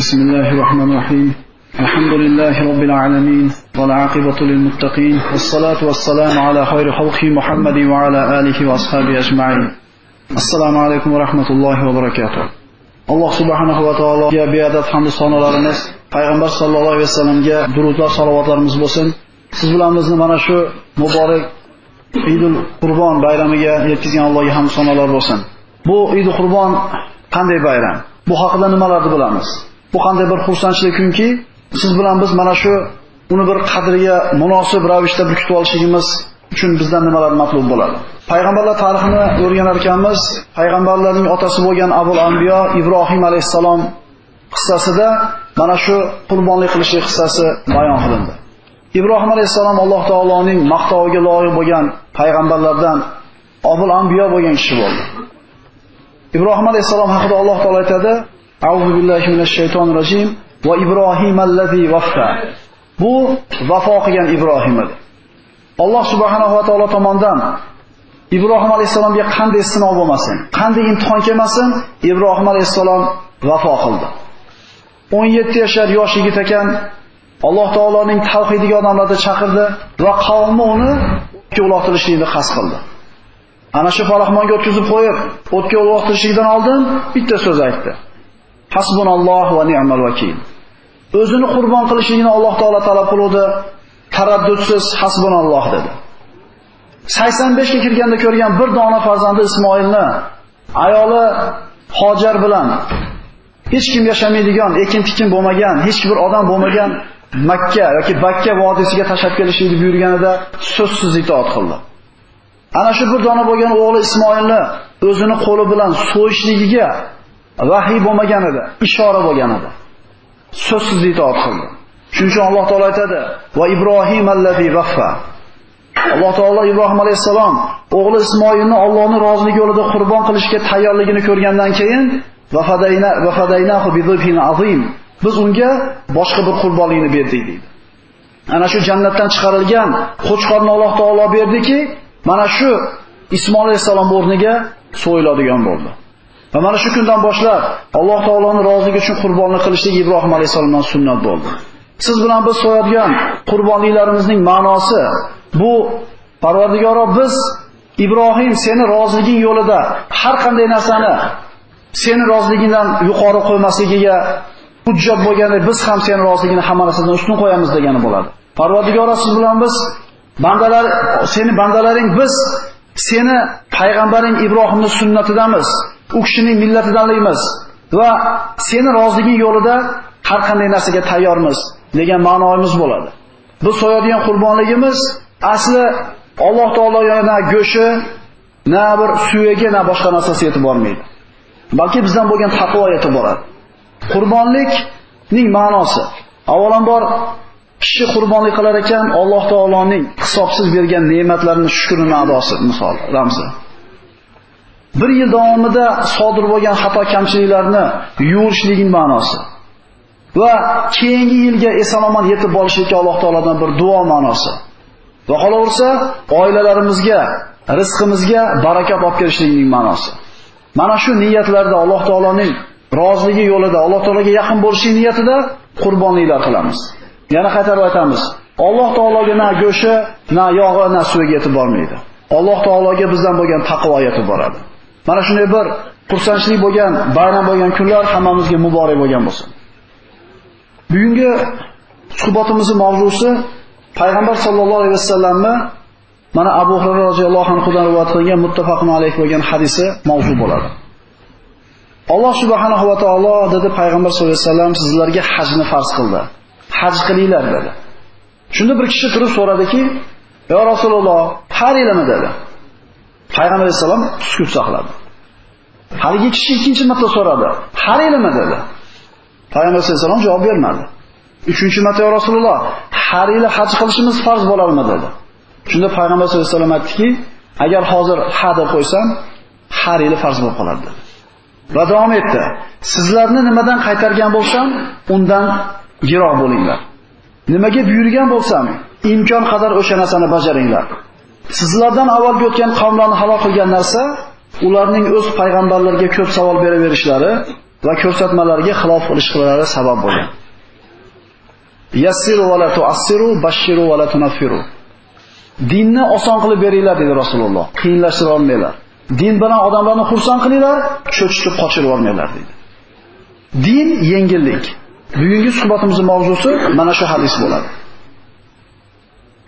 بسم الله الرحمن الرحيم الحمد لله رب العالمين والعاقبة للمتقين والصلاة والسلام على خير خلق محمد وعلى آله وأصحابه أجمعين السلام عليكم ورحمة الله وبركاته alloh subhanahu va taologa beadad hamdu sanolarimiz payg'ambar sallallohu alayhi vasallamga durudlar salovatlarimiz bo'lsin siz bilan bizni mana shu muborak idul qurbon bayramiga yetkazgan allohga hamd sanolar bo'lsin bu idul qurbon qanday bayram bu haqida nimalarni bilamiz Bu qanday bir xursandchilik kunki siz bilan biz mana shu uni bir qadriga munosib ravishda bir kutib olishligimiz uchun bizdan nimalar matlub bo'ladi? Payg'ambarlar tarixini o'rganar ekanmiz payg'ambarlarning otasi bo'lgan abul anbiyo ibrohim alayhisalom qissasida mana shu qurbonlik qilishlik qissasi bayon qilindi. Ibrohim alayhisalom alloh taoloning maqtoviga loyiq bo'lgan payg'ambarlardan abul anbiyo bo'lgan kishi bo'ldi. Ibrohim alayhisalom haqida alloh taolo aytadi auzu billahi minash shaytonir rojim va ibrohim allazi vaffa bu vafo qilgan ibrohim edi. Alloh subhanahu va taolo tomonidan ibrohim alayhisalomga qanday sinov bo'lmasin qanday imtihon kelmasin ibrohim alayhisalom vafo qildi. 17 yashar yosh yigit ekan alloh taoloning tavhidiga odamlarni chaqirdi va qavmi uni o'tga uloqtirishlikni qasd qildi. Ana shu palaxmonga o'tkazib qo'yib o'tga uloqtirishlikdan oldin bitta so'z aytdi. Hasbunalloh va ni'mal vakil. O'zini qurbon qilishligini alloh taolo talab qiluvdi. Taraddudsiz hasbunalloh dedi. 85 ga kirganda ko'rgan bir dona farzandi Ismoilni ayoli Hojar bilan hech kim yashamaydigan, ekin-tikin bo'lmagan, hech bir odam bo'lmagan Makka yoki Bakka vodiysiga tashlab kelishini buyurganida so'zsiz itoat qildi. Ana shu bir dona bo'lgan o'g'li Ismoilni o'zini qo'li bilan so'yishligiga vahiy bo'lmagan edi, ishora bo'lgan edi. So'zsiz itoat qildi. Shuning uchun Alloh taolo aytadi: "Va Ibrohim allazi vaffa" Alloh taolo Ibrohim alayhisalom o'g'li Ismoilni Allohning roziligi yo'lida qurbon qilishga tayyorligini ko'rgandan keyin vafadayna vafadaynahu bidhibhin azim biz unga boshqa bir qurbonlikni berdik deydi. Ana shu jannatdan chiqarilgan qo'chqorni Alloh taolo berdiki, mana shu Ismoil alayhisalom o'rniga so'yiladigan bo'ldi. Va mana shu kundan boshlab Alloh taoloning roziligi uchun qurbonlik qilishlik Ibrohim alayhisolamdan sunnat bo'ldi. Siz bilan biz so'yadigan qurbonliklarimizning ma'nosi bu Parvardigoro biz Ibrohim seni roziliging yo'lida har qanday narsani seni roziligingdan yuqori qo'ymasligiga hujjat bo'lganda biz ham seni roziligini hamma narsadan ustun qo'yamiz degani bo'ladi. Parvardigoro siz bilan biz bandalar seni bandalaring biz seni payg'ambaring Ibrohimning sunnatidamiz. U kishining millatidanligimiz va seni roziliging yo'lida har qanday narsaga tayyormiz degan ma'noimiz bo'ladi. Biz so'yadigan qurbonligimiz asli Alloh taoloning na go'shi, na bir suyagi, na boshqa narsasi yetib bormaydi. Balki bizdan bo'lgan taqvo yetib boradi. Qurbonlikning ma'nosi avvalambor kishi qurbonlik qilar ekan Alloh taoloning hisobsiz bergan ne'matlarini shukrini adosi misol ramzi. Bir yil davomida sodir bo'lgan xato kamchiliklarni yuvishligin ma'nosi. va keyingi yilga eson-omon yetib borishlikka Alloh taoladan bir duo ma'nosi. Va qolaversa, oilalarimizga, rizqimizga barakat olib kelishligining ma'nosi. Mana shu niyatlarda Alloh taoloning roziligi yo'lida, Alloh taolaga yaqin bo'lishlik niyatida qurbonliklar qilamiz. Yana qaytarib aytamiz. Alloh taologa na go'shi, na yog'i, na suviga yetib bormaydi. Alloh taologa bizdan bo'lgan taqvo yetib boradi. Mana shunday bir xursandchilik bo'lgan, bayram bo'lgan kunlar hammamizga muborak bo'lgan bo'lsin. Bugungi suhbatimizning mavzusi payg'ambar sollallohu alayhi vasallamni mana Abu Hurayra roziyallohu anhudan rivoyat qilingan muttafaqun alayh bo'lgan hadisi mavzu bo'ladi. Alloh subhanahu va taolo dedi payg'ambar sollallohu alayhi vasallam sizlarga hajni farz qildi. Haj qilinglar dedi. Shunda bir kishi turib so'radiki, "Ya Rasululloh, har yilmi?" dedi. Payg'ambar alayhisalom sukut saqladi. Haligi kishi ikkinchi marta so'radi. "Har yilmi?" dedi. Payg'ambar sollallohu javob bermadi. Uchinchi marta ya Rasululloh, har yili haj qilishimiz farz bo'larmi dedi. Shunda Payg'ambar sollallohu alayhi vasallam aytdiki, agar hozir ha deb qo'ysam, har yili farz bo'lib qoladi dedi. Va davom etdi. Sizlarni nimadan qaytargan bo'lsam, undan yiroq bo'linglar. Nimaga buyurgan bo'lsam, imkon qadar o'sha narsani bajaringlar. Sizlardan avval o'tgan qavmlarni halol qilgan narsa ularning o'z payg'ambarlarga ko'p savol beraverishlari va ko'rsatmalarga xilof qilishlari sabab bo'lgan. Yassiru va la tu'assiru, bashiru va la tunaffiru. Dinni oson qilib beringlar dedi Rasululloh. Qiyinlashtira olmanglar. Din bilan odamlarni xursand qilinglar, cho'chitib qochirib olmanglar dedi. Din yengillik. Bugungi suhbatimizning mavzusi mana shu hadis bo'ladi.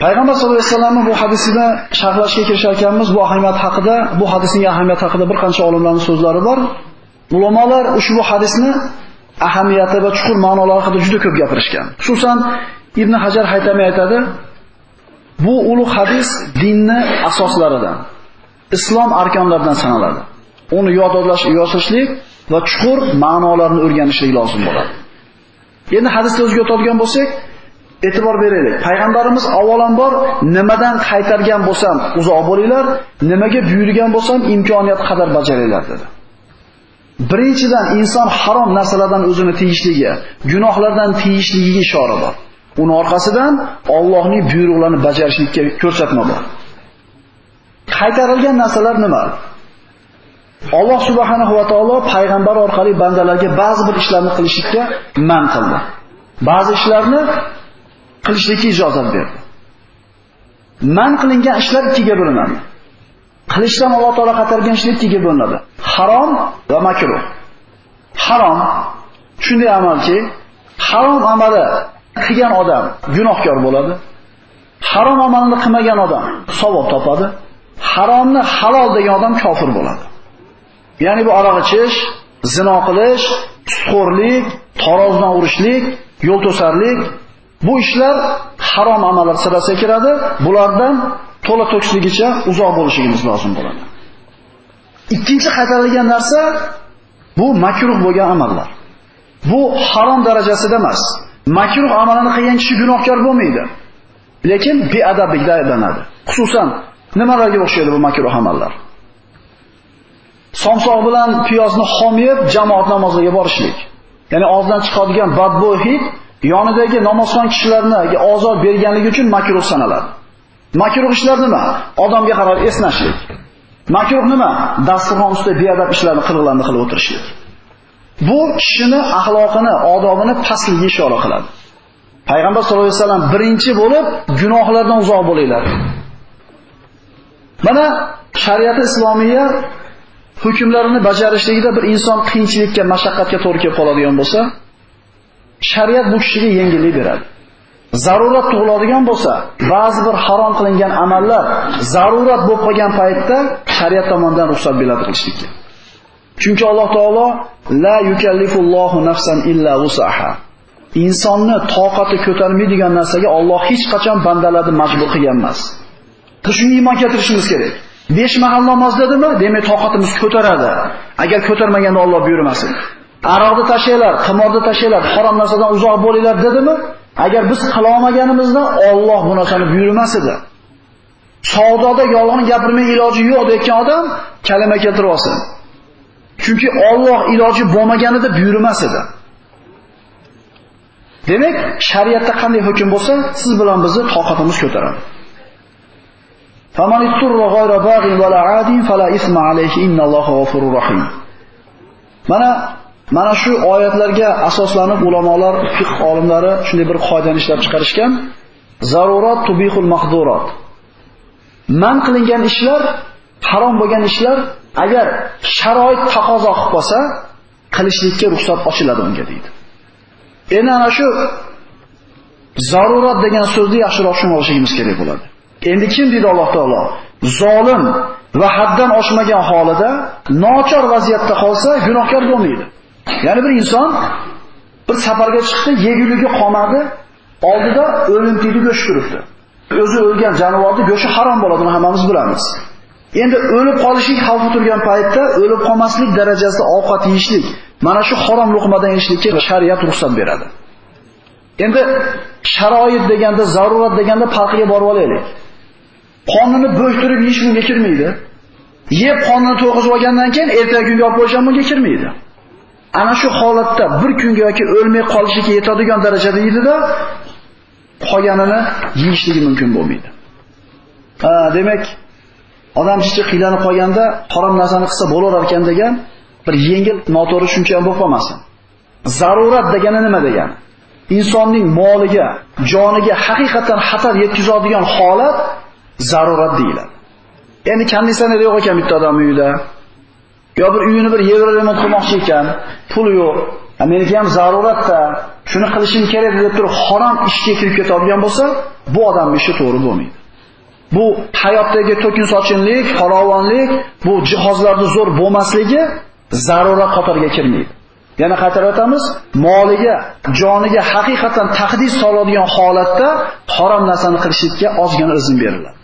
Payg'ambar sollallohu alayhi vasallamning bu hadisida sharhlashga kirishar ekanmiz, bu ahamiyat haqida, bu hadisning ahamiyati haqida bir qancha olimlarning so'zlari bor. Ulamolar ushbu hadisni ahamiyati va chuqur ma'nolari haqida juda ko'p gapirishgan. Xususan Ibn Hajar Haytami aytadi, bu ulug' hadis dinni asoslaridan, islom arkonlaridan sanaladi. Uni yodlash, yozishlik va chuqur ma'nolarini o'rganishlik lozim bo'ladi. Endi hadisni o'ziga o'tadigan bo'lsak, e'tibor beraylik. Payg'ambarimiz avvalambor nimadan qaytargan bo'lsam uzoq bo'linglar, nimaga buyurgan bo'lsam imkoniyat qadar bajaringlar dedi. Birinchidan inson harom narsalardan o'zini tiyishligi, gunohlardan tiyishligiga ishora bor. Uni orqasidan Allohning buyruqlarini bajarishlikka ko'rsatma bor. Qaytarilgan narsalar nima? Alloh subhanahu va taolo payg'ambar orqali bandalarga ba'zi bir ishlarni qilishlikka man qildi. Ba'zi ishlarni qilishlikka ijozat berdi. Man qilingan ishlar ikkiga bo'linadi. Qilishdan Alloh taolo qatargan ishlar ikkiga bo'linadi. Harom va makruh. Harom shunday amalki, harom amali qilgan odam gunohkor bo'ladi. Harom amalni qilmagan odam savob topadi. Haromni halol degan odam kofir bo'ladi. Ya'ni bu aroq ichish, zino qilish, sutxo'rlik, tarozdan urishlik, yo'l to'sarlik bu ishlar harom amallar sirasiga kiradi. Bulardan to'la to'kisligicha uzoq bo'lishimiz lozim bo'ladi. Ikkinchi qaytarilgan narsa bu makruh bo'lgan amallar. Bu harom darajasida emas. Makruh amalni qilgan kishi gunohkor bo'lmaydi. Lekin beadablikda aylanadi. Xususan, nimalarga o'xshaydi bu makruh amallar? Somsoq bilan piyozni xomiyib jamoat namoziga borishlik. Ya'ni og'zidan chiqadigan badbo'y hid yonidagi namozxon kishilarga ozor berganligi uchun makruh sanaladi. Makruh ishlar nima? Odamga qarab esnashlik. Makruh nima? Dasturxon ustida beadab ishlarni qilg'larni qilib o'tirishlik. Bu kishini axloqini, odobini pastligiga ishora qiladi. Payg'ambar sollallohu alayhi vasallam birinchi bo'lib gunohlardan uzoq bo'linglar. Mana shariat islomiya hukmlarini bajarishligida bir inson qiyinchilikka, mashaqqatga to'g'ri kelib qoladigan bo'lsa, shariat bu kishiga yengillik beradi. Zarurat tug'iladigan bo'lsa, ba'zi bir harom qilingan amallar zarurat bo'lib qolgan paytda shariat tomonidan ruxsat beriladi qilishlikka. Chunki Alloh taolo la yukallifullohu nafsan illa wusaha. Insonni toqati ko'tarmaydigan narsaga Alloh hech qachon bandalarni majbur qilgan emas. Shunga iymon keltirishimiz kerak. 5 mahal namoz dedimi? Demak, toqatimiz ko'taradi. Agar ko'tarmaganda Alloh buyurmasin. Aroqni tashlaylar, qimorni tashlaylar, harom narsadan uzoq bo'linglar dedimi? Agar biz qila olmaganimizda Alloh bu narsani buyurmas edi. Savdoda yolg'on gapirmay iloji yo'q degan odam kalima keltirib olsin. Chunki Alloh iloji bo'lmaganida buyurmas edi. Demak, shariatda qanday hukm bo'lsa, siz bilan bizni toqatimiz ko'taradi. فمن اضطر غير باغ ولا عاد فلا إثم عليه إن الله غفور رحيم mana mana shu oyatlarga asoslanib ulamolar fiqh olimlari shunday bir qoidani ishlab chiqarishgan zarurat tubihul mahdurat man qilingan ishlar harom bo'lgan ishlar agar sharoit taqozo qilib qolsa qilishlikka ruxsat ochiladi unga deydi endi ana shu zarurat degan so'zni yaxshiroq tushunib olishimiz kerak bo'ladi Endi kim dedi Alloh taolo? Zolim va haddan oshmagan holida nochor vaziyatda qolsa gunohkor bo'lmaydi. Ya'ni bir inson bir safarga chiqdi, yeguliga qolmadi, oldida o'lim tidi go'sht turibdi. O'zi o'lgan jonivorning go'shti harom bo'ladi, buni hammamiz bilamiz. Endi o'lib qolishlik xavfi turgan paytda o'lib qolmaslik darajasida ovqat yeyishlik, mana shu harom luqmadan yeyishlikka shariat ruxsat beradi. Endi sharoit deganda, zarurat deganda farqiga borib olaylik. Qonini bo'shtirib yeyish bunga kirmaydi. Yeb qonini to'g'izib olgandan keyin ertaga kunga olib qo'yish ham bunga kirmaydi. Ana shu holatda bir kunga yoki o'lmay qolishiga yetadigan darajada yeydida qolganini yeyishligi mumkin bo'lmaydi. Ha, demak, odam chichi qiylanib qolganda harom narsani qilsa bo'lar ekan degan bir yengil noto'g'ri shuncha ham bo'lib qolmasin. Zarurat degani nima degani? Insonning moliga, joniga haqiqatan xatar yetkazadigan holat zarurat deyiladi. Endi konditsioner yo'q ekan bitta odam uyida. Yo bir uyini bir yevro remont qilmoqchi ekan, pul yo'q. Meniki ham zaruratda, shuni qilishim kerak deb turib harom ishga kirib ketadigan bo'lsa, bu odamning ishi to'g'ri bo'lmaydi. Bu hayotdagi to'kin sochinlik, farovonlik, bu jihozlarning zo'r bo'lmasligi zarurat qatoriga kirmaydi. Yana qaytarib o'tamiz, moliga, joniga haqiqatan taqdis soladigan holatda harom narsani qilishga ozgina izn beriladi.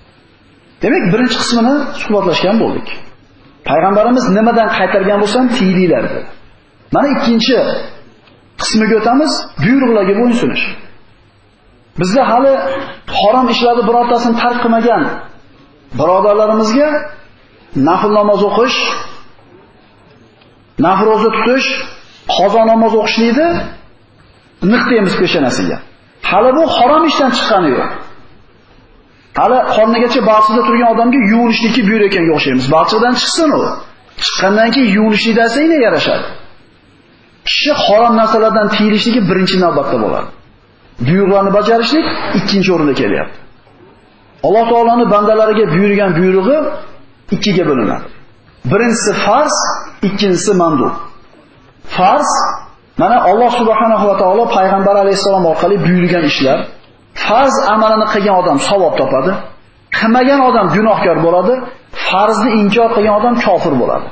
Demak, birinchi qismini suhbatlashgan bo'ldik. Payg'ambarimiz nimadan qaytargan bo'lsam tiyilinglar dedi. Mana ikkinchi qismiga o'tamiz, buyruqlarga bo'ysunish. Bizda hali harom ishlarni birortasini tark qilmagan birodarlarimizga nafl namoz o'qish, nafl roza tutish, qazo namoz o'qishlikni deymiz peshonasiga. Hali bu harom ishdan chiqqani yo'q. Hali qornigacha balchiqda turgan odamga yuvinishniki ekanga o'xshaymiz. Balchiqdan chiqsin u. Chiqqandan keyin yuvinishlik desanglar yarashadi. Kishi harom narsalardan tiyilishligi birinchi navbatda bo'ladi. Buyruqlarni bajarishlik ikkinchi o'rinda kelyapti. Alloh taolaning bandalariga buyurgan buyrug'i ikkiga bo'linadi. Birinchisi farz, ikkinchisi mandub. Farz mana Alloh subhanahu va taolo payg'ambar alayhisalom orqali buyurgan ishlar farz amalini qilgan odam savob topadi, qilmagan odam gunohkor bo'ladi, farzni inkor qilgan odam kofir bo'ladi.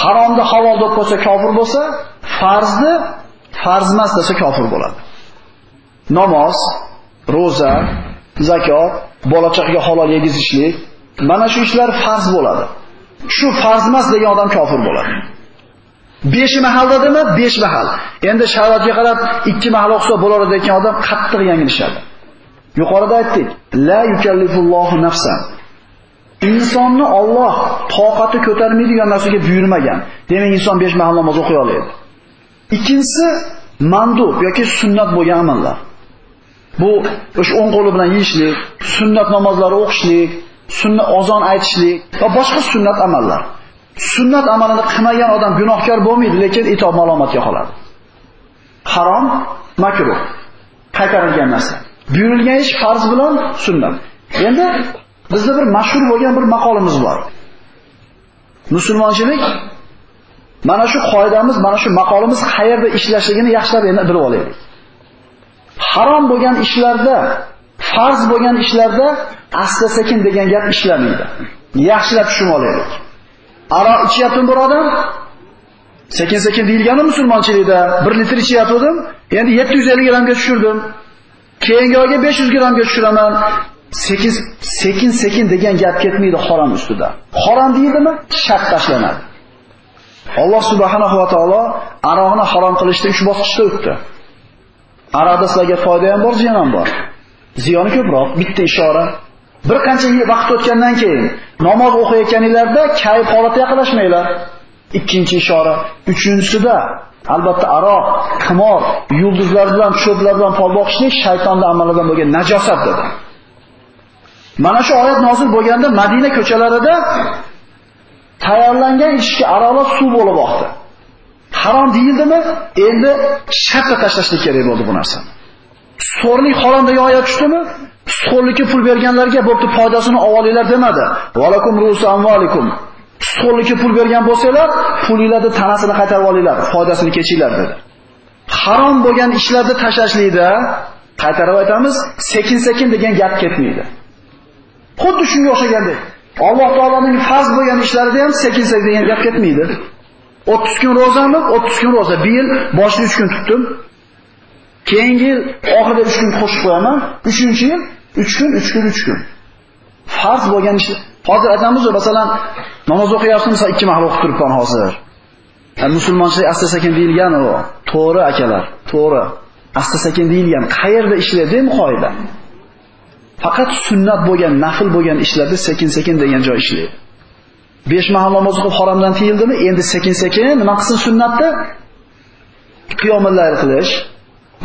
Haromni halol deb qo'ysa kofir bo'lsa, farzni farz emas desa kofir bo'ladi. Namoz, roza, zakot, bola chaqaga halol yegizishlik, mana shu ishlar farz bo'ladi. Shu farz emas degan odam kofir bo'ladi. 5 mahal dedimi? 5 mahal. Endi shahvatga qarab 2 mahal o'qsa bo'lar degan odam qattiq yanglishadi. Yuqorida aytdik, la yukallifullohu nafsan. Insonni Alloh toqati ko'tarmaydigan narsaga buyurmagan. Demak, inson 5 mahal namoz o'qiy oladi. Ikkinchisi mandub yoki sunnat bo'lgan amallar. Bu o'sha o'ng qo'li bilan yeyishlik, sunnat namozlari o'qishlik, sunna ozon aytishlik va boshqa sunnat amallar. Sunnat amalini qilmagan odam gunohkor bo'lmaydi, lekin itob malomatga qoladi. Harom, makruh. Qaytarilgan narsa. Buyurilgan ish farz bilan sunnat. Endi bizda bir mashhur bo'lgan bir maqolimiz bor. Musulmonchilik mana shu qoidamiz, mana shu maqolimiz qayerda ishlashligini yaxshilab endi bilib olaylik. Harom bo'lgan ishlarda, farz bo'lgan ishlarda asta-sekin degan gap ishlamaydi. Yaxshilab tushunib olaylik. Aro ichyaptim bir. Sekin-sekin deyilgani musulmonchilikda 1 litr ichyaptim, endi 750 grammga tushirdim. Keyingi oyga 500 grammga tushiraman. Sekin sekin sekin degan gap ketmaydi harom ustida. Harom deydimi? Shart tashlanadi. Alloh subhanahu va taolo aroqni harom qilishda 3 bosqichda o'tdi. Aroqda sizlarga foyda ham bor, ziyon ham bor. Ziyoni ko'proq, bitta ishora. Bir qancha vaqt o'tgandan keyin namoz o'qiyotganinglarda kayf holatga yaqinlashmanglar. Ikkinchi ishora. Uchinchisida albatta aroq, qimor, yulduzlar bilan, cho'plar bilan pol boqishlik shaytonning amalidan bo'lgan najosat dedi. Mana shu oyat nozil bo'lganda Madina ko'chalarida tayyorlangan ishga aroqlar suv bo'lib oqdi. Harom deyildimi? Endi shartta tashlashlik kerak bo'ldi bu narsani. So'rlik haromdagi oyat tushdimi? Sutxo'rlikka pul berganlarga bo'pti foydasini olinglar demadi. Valakum rusu amvalikum. Sutxo'rlikka pul bergan bo'lsanglar, pulinglarni tanasini qaytarib olinglar, foydasini kechinglar dedi. Harom bo'lgan ishlarni tashlashlikda qaytarib aytamiz, sekin-sekin degan gap ketmaydi. Xuddi shunga o'xshagandek. Alloh taolaning farz bo'lgan ishlarida ham sekin-sekin degan gap ketmaydi. 30 kun ro'zami? 30 kun ro'za. Bir yil boshli 3 kun tutdim. Keyingi yil oxirida 3 kun qo'shib qo'yaman. 3-yil 3 kun, 3 kun, 3 kun. Farz bo'lgan ish. Hozir aytamiz, masalan, namoz o'qiyapsiz, masalan, 2 mahal o'qib turibman hozir. E, musulmonchilik asta-sekin deyilgan u. To'g'ri akalar, to'g'ri. Asta-sekin deyilgan. Qayerda ishlaydi bu qoida? Faqat sunnat bo'lgan, nafil bo'lgan ishlarda sekin-sekin degan joy ishlaydi. 5 mahal namoz o'qib haromdan tiyildimi? Endi sekin-sekin nima qilsin sunnatda? Qiyomillar qilish,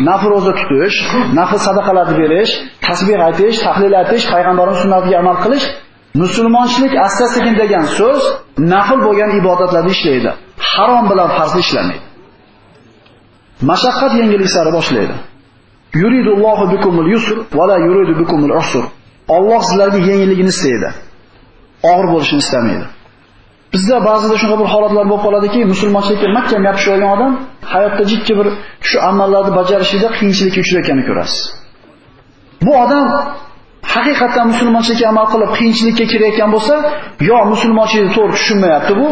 nafl roza tutish, nafl sadaqalarni berish, tasbih aytish, tahlil aytish, payg'ambarning sunnatiga amal qilish, musulmonchilik asta-sekin degan so'z nafl bo'lgan ibodatlarni ishlaydi. Harom bilan farzni ishlamaydi. Mashaqqat yengillik sari boshlaydi. Yuridullohu bikumul yusr va la yuridu bikumul usr. Alloh sizlarga yengilligini istaydi. Og'ir bo'lishini istamaydi. Bizda ba'zida shunaqa bir holatlar bo'lib qoladiki, musulmonchilikka mahkam yopishib olgan odam hayotda jiddiy bir shu amallarni bajarishida qiyinchilikka uchrayotganini ko'rasiz. Bu odam haqiqatan musulmonchilikka amal qilib qiyinchilikka kirayotgan bo'lsa, yo musulmonchilikni to'g'ri tushunmayapti bu,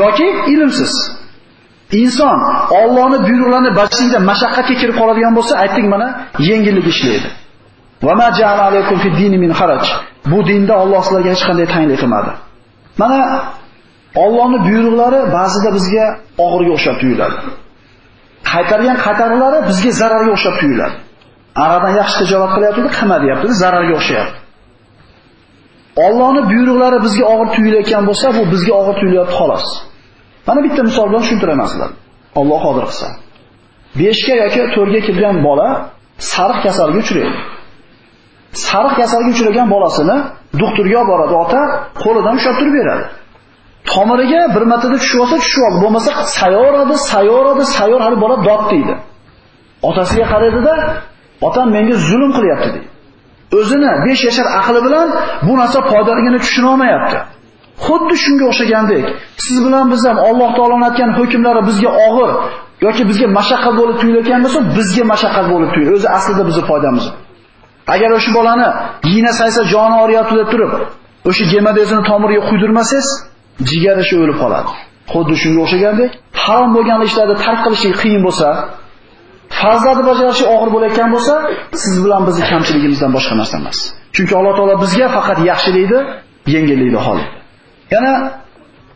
yoki ilmsiz. Inson Allohning buyruqlarini bajarishda mashaqqatga kirib qoladigan bo'lsa, aytdik mana yengillik ishlaydi. Va ma ja'ala alaykum fi dini min haraj. Bu dinda Alloh sizlarga hech qanday tanglik qilmadi. Mana Allohning buyruqlari ba'zida bizga og'irga o'xshab tuyuladi. Qaytargan qatarlari bizga zararga o'xshab tuyuladi. Aradan yaxshi tijorat qilyapti, qima deyapti, zararga o'xshayapti. Allohning buyruqlari bizga og'ir tuyulayotgan bo'lsa, bu bizga og'ir tuyulyapti xolos. Mana bitta misol bilan tushuntiraman sizlarga. Alloh qodir qilsa. 5 ga yoki 4 ga kirgan bola sariq kasalga uchraydi. Sariq kasalga uchragan bolasini doktorga olib boradi, ota qo'lidan ushlab turib beradi. Tomiriga bir martada tushib olsa tushib oldi, bo'lmasa sayoradi, sayoradi, sayor hali bola dod deydi. Otasiga qaraydi-da, otam menga zulm qilyapti deydi. O'zini 5 yashar aqli bilan bu narsa foydaligini tushuna olmayapti. Xuddi shunga o'xshagandek, siz bilan biz ham Alloh taoloning aytgan hukmlari bizga og'ir yoki bizga mashaqqat bo'lib tuyulayotgan bo'lsa, bizga mashaqqat bo'lib tuyuladi. O'zi aslida bizning foydamiz. Agar o'sha bolani yina saysa joni og'riyapti deb turib, o'sha gemadezini tomiriga quydirmasangiz, jigari shu o'lib qoladi. Xuddi shunga o'xshagandek, harom bo'lgan ishlarni tark qilish qiyin bo'lsa, farzlarni bajarishi og'ir bo'layotgan bo'lsa, siz bilan bizning kamchiligimizdan boshqa narsa emas. Chunki Alloh taolo bizga faqat yaxshilikni, yengillikni xohlaydi. Yana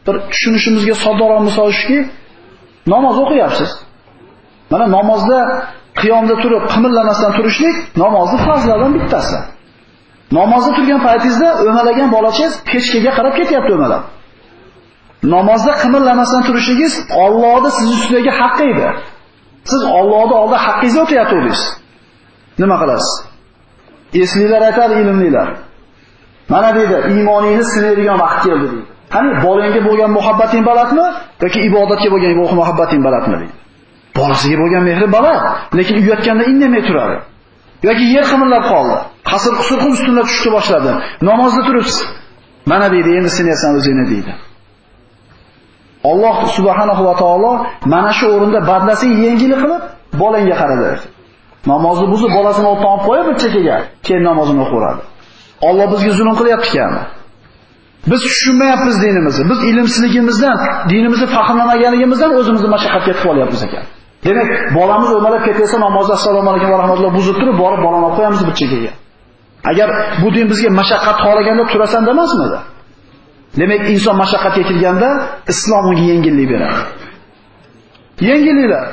bir tushunishimizga soddaroq misol shuki, namoz o'qiyapsiz. Mana namozda qiyomda turib qimillamasdan turishlik namozning farzlaridan bittasi. Namozda turgan paytingizda o'malagan bolachangiz pechkaga qarab ketyapti o'malab. Namozda qimillamasdan turishingiz Allohning siz ustidagi haqqi edi. Siz Allohning oldida haqqingizni o'tayotgandingiz. Nima qilasiz? Eslilar aytar ilmlilar. Mana deydi, iymoningizni sinaydigan vaqt keldi deydi. Qani bolangga bo'lgan muhabbating balandmi yoki ibodatga bo'lgan muhabbating balandmi deydi. Bolasiga bo'lgan mehri baland, lekin uyatganda indamay turadi. yoki yer qimillab qoldi. Qasr qusur qum ustunga tushdi boshladi. Namozda turibsiz. Mana deydi, endi sinasan o'zingni deydi. Alloh subhanahu va taolo mana shu o'rinda badlasini yengil qilib bolangga qaradi. Namozni buzib bolasini o'tdan olib qo'yib bir chekkaga, keyin namozini o'qiradi. Alloh bizga zulm qilyapti ekan. Biz tushunmayapmiz dinimizni. Biz ilmsizligimizdan, dinimizni fahmlamaganligimizdan o'zimizni mashaqqatga yetib olyapmiz ekan. Demak, bolamiz o'malab ketsa namozda assalomu alaykum va rahmatulloh buzib turib, borib bolani olib qo'yamiz bir chekkaga. Agar bu din bizga mashaqqat xohlaganda turasan demasmidi? Demak, inson mashaqqat kirganda islom unga yengillik beradi. Yengilliklar.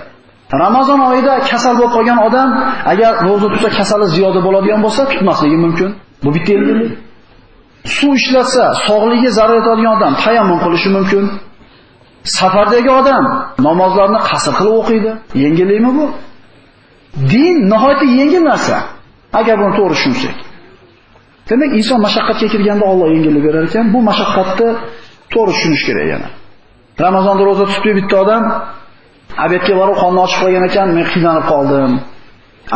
Ramazon oyida kasal bo'lib qolgan odam agar roza tutsa kasali ziyoda bo'ladigan bo'lsa, tutmasligi mumkin. Bu bitta yengillik. Suv ishlatsa, sog'ligiga zarar yetadigan odam tayammum qilishi mumkin. Safardagi odam namozlarni qasr qilib o'qiydi. Yengillikmi bu? Din nihoyatda yengil narsa. Agar buni to'g'ri tushunsak. Demak, inson mashaqqatga kirganda Alloh yengillik berar ekan, bu mashaqqatni to'g'ri tushunish kerak yana. Ramazonda roza tutib bitta odam abetga borib qonni ochib qo'ygan ekan, men qiynalib qoldim.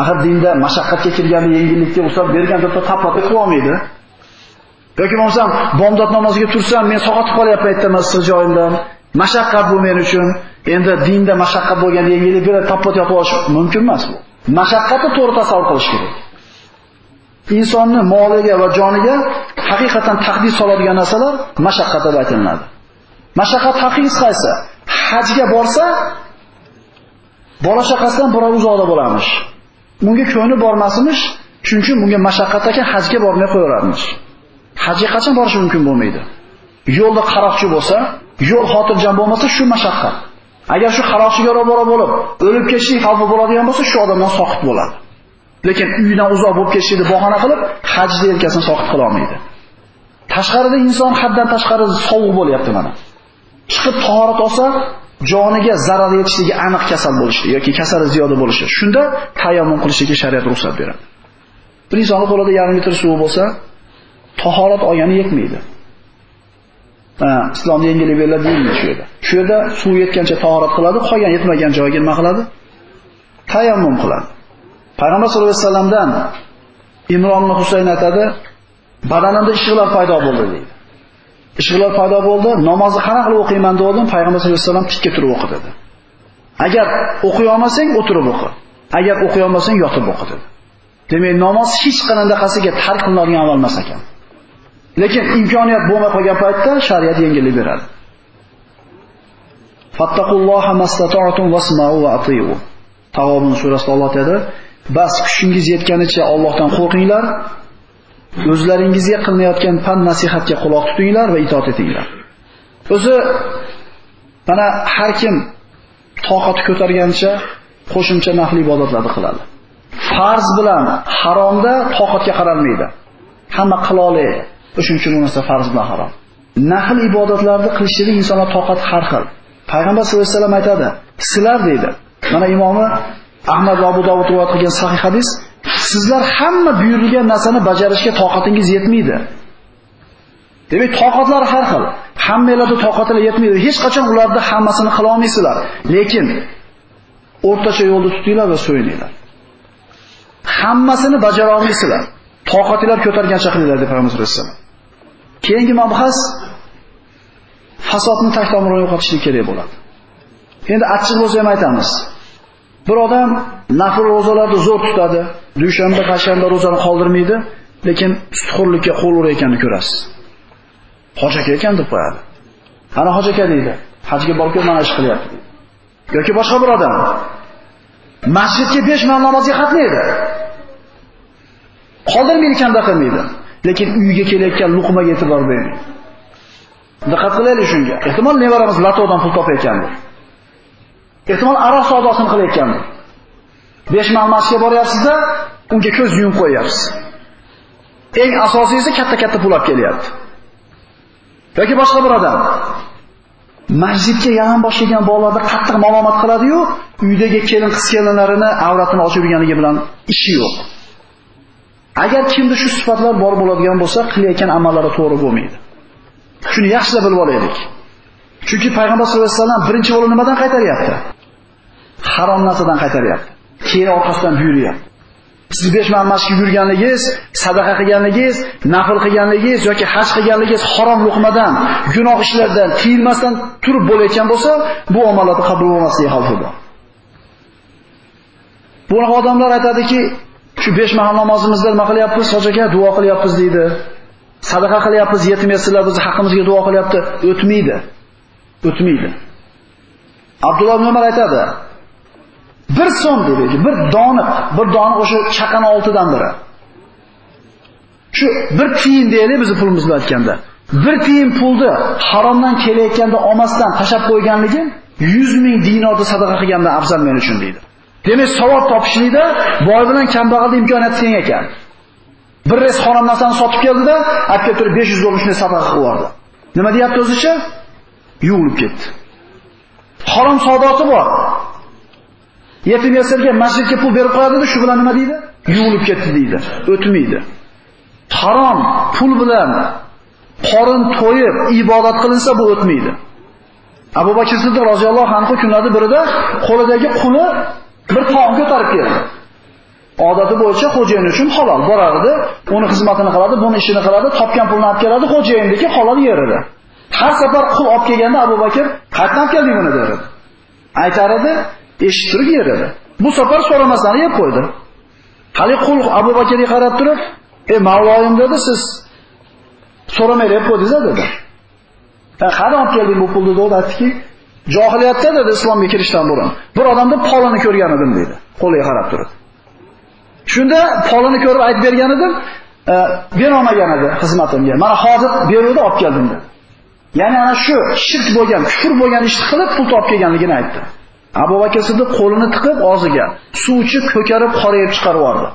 Axir dinda mashaqqatga kirganda yengillikka usab bergan deb tapotib qila olmaydi. yoki bo'lmasam bomdod namoziga tursam men sog'atib qolyapman aytaman sir joyimdan. Mashaqqat bu men uchun. Endi dinda mashaqqat bo'lgan yengillik berib tapot yopib olish mumkin emas bu. Mashaqqatni to'g'ri tasavvur qilish kerak. insonni moliga va joniga haqiqatan tahdid soladigan narsalar mashaqqat deb aytiladi. Mashaqqat haqiqiy qaysi? Hajga borsa bola chaqasidan birov uzoqda bo'larmish. Unga ko'ni bormasmish, chunki bunga mashaqqat ekan hajga bormay qo'yaveramiz. Hajga qachon borish mumkin bo'lmaydi. Yo'lda qaroqchi bo'lsa, yo'l xotirjam bo'lmasa shu mashaqqat. Agar shu xaroshiga ro'baro bo'lib, o'lib ketishning xavfi bo'ladigan bo'lsa, shu odamdan soqit bo'ladi. Lekin uydan uzoq bo'lib ketishni bahona qilib, hajda yelkasini soqit qila olmaydi. Tashqarida inson haddan tashqari sovuq bo'lyapti mana. Chiqib tahorat olsa, joniga zarar yetishligi aniq kasal bo'lishi yoki kasali ziyoda bo'lishi. Shunda tayammum qilishiga shariat ruxsat beradi. Bir insonning qo'lida yarim litr suv bo'lsa, tahorat olgani yetmaydi. Islomda yengillik beriladi deyildi shu yerda. Shu yerda suv yetgancha tahorat qiladi, qolgan yetmagan joyiga nima qiladi? Tayammum qiladi. Payg'ambar sollallohu alayhi vasallamdan Imron ibn Husayn aytadi, badanimda ishiqlar paydo bo'ldi deydi. Ishiqlar paydo bo'ldi, namozni qana qilib o'qiyman degandim, Payg'ambar sollallohu alayhi vasallam tikka turib o'qi dedi. Agar o'qiy olmasang, o'tirib o'qi. Agar o'qiy olmasang, yotib o'qi dedi. Demak, namoz hech qanday tark qilinadigan amal emas ekan. Lekin imkoniyat bo'lmay qolgan paytda shariat yengillik beradi. Fattaqulloha mastata'tum wasma'u va ati'u. Tavobun surasida Alloh aytadi: bas kuchingiz yetganicha Allohdan qo'rqinglar, o'zlaringizga qilinayotgan pan nasihatga quloq tutinglar va itoat etinglar. O'zi mana har kim toqati ko'targancha qo'shimcha nafli ibodatlarni qiladi. Farz bilan haromda toqatga qaralmaydi. Hamma qila oladi. Shuning uchun bu narsa farz bilan harom. Nafl ibodatlarni qilishlik insonlar toqat har xil. Payg'ambar sollallohu alayhi vasallam aytadi, sizlar deydi. Mana imomi Ahmad va Abu Dovud rivoyat qilgan sahih hadis, sizlar hamma buyurilgan narsani bajarishga toqatingiz yetmaydi. Demak, toqatlar har xil. Hammalarda toqatlar yetmaydi. Hech qachon ularni hammasini qila olmaysizlar. Lekin o'rtacha yo'lda tutinglar va so'yinglar. Hammasini bajara olmaysizlar. Toqatlar ko'targancha qilinglar deb Payg'ambar sollallohu alayhi vasallam. Keyingi mabhas fasodni tag tomiridan yo'qotishlik kerak bo'ladi. Endi achchiq bo'lsa ham aytamiz. Bir odam nafl ro'zalarni zo'r tutadi, dushanba, payshanba ro'zani qoldirmaydi, lekin sutxo'rlikka qo'l urayotganini ko'rasiz. Hoji aka ekan deb qo'yadi. Qani hoji aka deydi. Hajga borib mana ish qilyapti. Yoki boshqa bir odam masjidga 5 ma'no namozga qatnaydi. Qoldirmaydi kanda qilmaydi. Lekin uyiga kelayotgan luqmaga e'tibor bering. Diqqat qilaylik shunga. Ehtimol nevaramiz latodan pul topayotgandir. Ehtimol aroq savdosini qilayotgandir. 5 ma'no masjidga boryapsizda, unga ko'z yumib qo'yapsiz. Eng asosiysi katta-katta pul olib kelyapti. yoki boshqa bir odam masjidga yaqin kelgan bolalarni qattiq malomat qiladi-yu, uydagi kelin qiz kelinlarini avratini ochib yurganligi bilan ishi yo'q. Agar kimda shu sifatlar bor bo'ladigan bo'lsa, qilayotgan amallari to'g'ri bo'lmaydi. Shuni yaxshilab bilib olaylik. Chunki payg'ambar sollallohu alayhi vasallam birinchi bo'lib nimadan qaytaryapti? Harom narsadan qaytaryapti. Keyin orqasidan buyuryapti. Siz besh mashq yurganligingiz, sadaqa qilganligingiz, nafl qilganligingiz yoki haj qilganligingiz harom luqmadan, gunoh ishlardan tiyilmasdan turib bo'layotgan bo'lsa, bu amallarni qabul bo'lmasligi xavfi bor. Bu odamlar aytadiki, shu 5 mahal namozimizda nima qilyapmiz? Hojaga duo qilyapmiz deydi. Sadaqa qilyapmiz, yetim yesirlar bizni haqqimizga duo qilyapti. O'tmaydi. O'tmaydi. Abdulloh ibn Umar aytadi, bir so'm deydi, bir doniq, bir doniq o'sha chaqani oltidan biri. Shu bir tiyin deylik biz pulimiz bilan aytganda. Bir tiyin pulni haromdan kelayotganda olmasdan tashab qo'yganligim 100 ming dinorni sadaqa qilgandan afzal men uchun deydi. Demak, savob topishlikda boy bilan kambag'alda imkoniyat teng ekan. Bir res xonam narsani sotib keldida, olib turib 500 dollar shunday sadaqa qilib yubordi. Nima deyapti o'zicha? Yuvilib ketdi. Harom savdosi bor. Yetim yasirga masjidga pul berib qo'yadi shu bilan nima deydi? Yuvilib ketdi deydi. O'tmaydi. Harom pul bilan qorin to'yib ibodat qilinsa bu o'tmaydi. Abu Bakr Siddiq roziyallohu anhu kunlarida birida qo'lidagi quli bir taom ko'tarib keldi. Odati bo'yicha xo'jayin uchun halol borardi, uni xizmatini qiladi, buni ishini qiladi, topgan pulni olib keladi, xo'jayindiki halol yer edi. Har safar qul olib kelganda Abu Bakr qayerdan kelding buni dedi. Aytar edi, eshitib turib yer edi. Bu safar so'ramasdan yeb qo'ydi. Hali qul Abu Bakrga qarab turib, "Ey Mavloyim" dedi, "Siz so'ramay yeb qo'ydingiz" dedi. "Ha, qani olib kelding bu pulni?" dedi, aytdiki, "Johiliyatda" dedi, islomga kirishdan burun. Bir odamni polini ko'rgan edim dedi, qo'liga qarab turib. Shunda polini ko'rib aytib bergan edim, e, berolmagan edi xizmatimga. Mana hozir beruvdi, olib keldim dedi. Ya'ni ana shu shirk bo'lgan, kufr bo'lgan ishni qilib pul topib kelganligini aytdi. Abu Bakr Siddiq qo'lini tiqib og'ziga suvchi ko'karib qorayib chiqarib yubordi.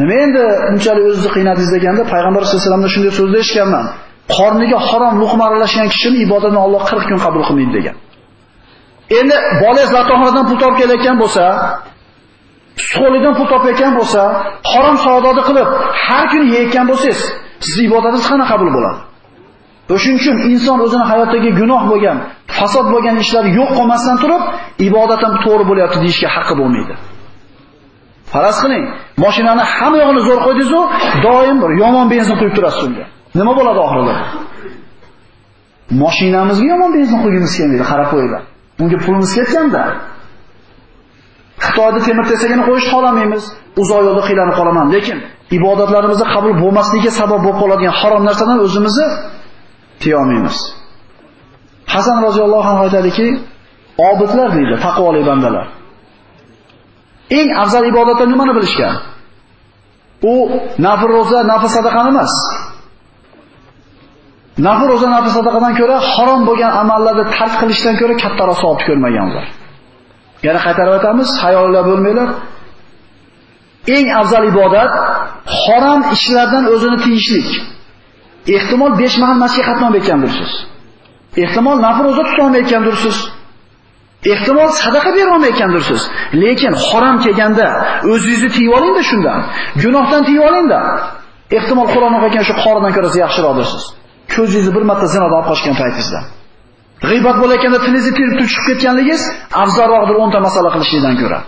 Nima endi unchalik o'zingizni qiynadingiz deganda payg'ambar sollallohu alayhi vasallamdan shunday so'zda eshitganman. Qorniga harom luqma aralashgan kishini ibodatini Alloh 40 kun qabul qilmaydi degan. Endi bola latohiradan pul topib kelayotgan bo'lsa, So'lidan pul topayotgan bo'lsa, harom savdoni qilib, har kuni yeyotgan bo'lsangiz, sizning ibodatingiz qana qabul bo'ladi? O'shuning uchun inson o'zini hayotdagi gunoh bo'lgan, fasod bo'lgan ishlari yo'q qolmasdan turib, ibodatim to'g'ri bo'lyapti deyishga haqqi bo'lmaydi. Faraz qiling, mashinani hamma yog'ini zo'r qo'ydingiz-ku, doim bir yomon benzin quyib turasiz unga. Nima bo'ladi oxirida? Mashinamizga yomon benzin qo'ygimiz kelmaydi, qarab qo'yinglar. Unga pulimiz ketganda. Xitoyda temir tesagini qo'yish xolamaymiz, Uzoq yo'lda qiylanib qolaman, lekin ibodatlarimizni qabul bo'lmasligiga sabab bo'lib qoladigan harom narsadan o'zimizni tiya olmaymiz. Hasan roziyallohu anhu aytadiki, obidlar deydi, taqvoli bandalar. Eng afzal ibodatlar nimani bilishgan? U nafr roza, nafr sadaqani emas. Nafr roza, nafr sadaqadan ko'ra harom bo'lgan amallarni tark qilishdan ko'ra kattaroq savob ko'rmagan ular. Yana qaytarib aytamiz, hayollar bo'lmanglar. Eng afzal ibodat harom ishlardan o'zini tiyishlik. Ehtimol 5 mahal masjidga qatnamayotgandirsiz. Ehtimol nafr roza tutolmayotgandirsiz. Ehtimol sadaqa bera olmayotgandirsiz. Lekin harom kelganda o'zingizni tiyib olingda shundan. Gunohdan tiyib olingda. Ehtimol Qur'on o'qigan shu qoridan ko'ra yaxshiroqdirsiz. Ko'zingizni bir marta zinodan olib qochgan paytingizda. G'iybat bo'layotganda tilingizni tirib chiqib ketganligingiz afzalroqdir 10 ta masala qilishlikdan ko'ra.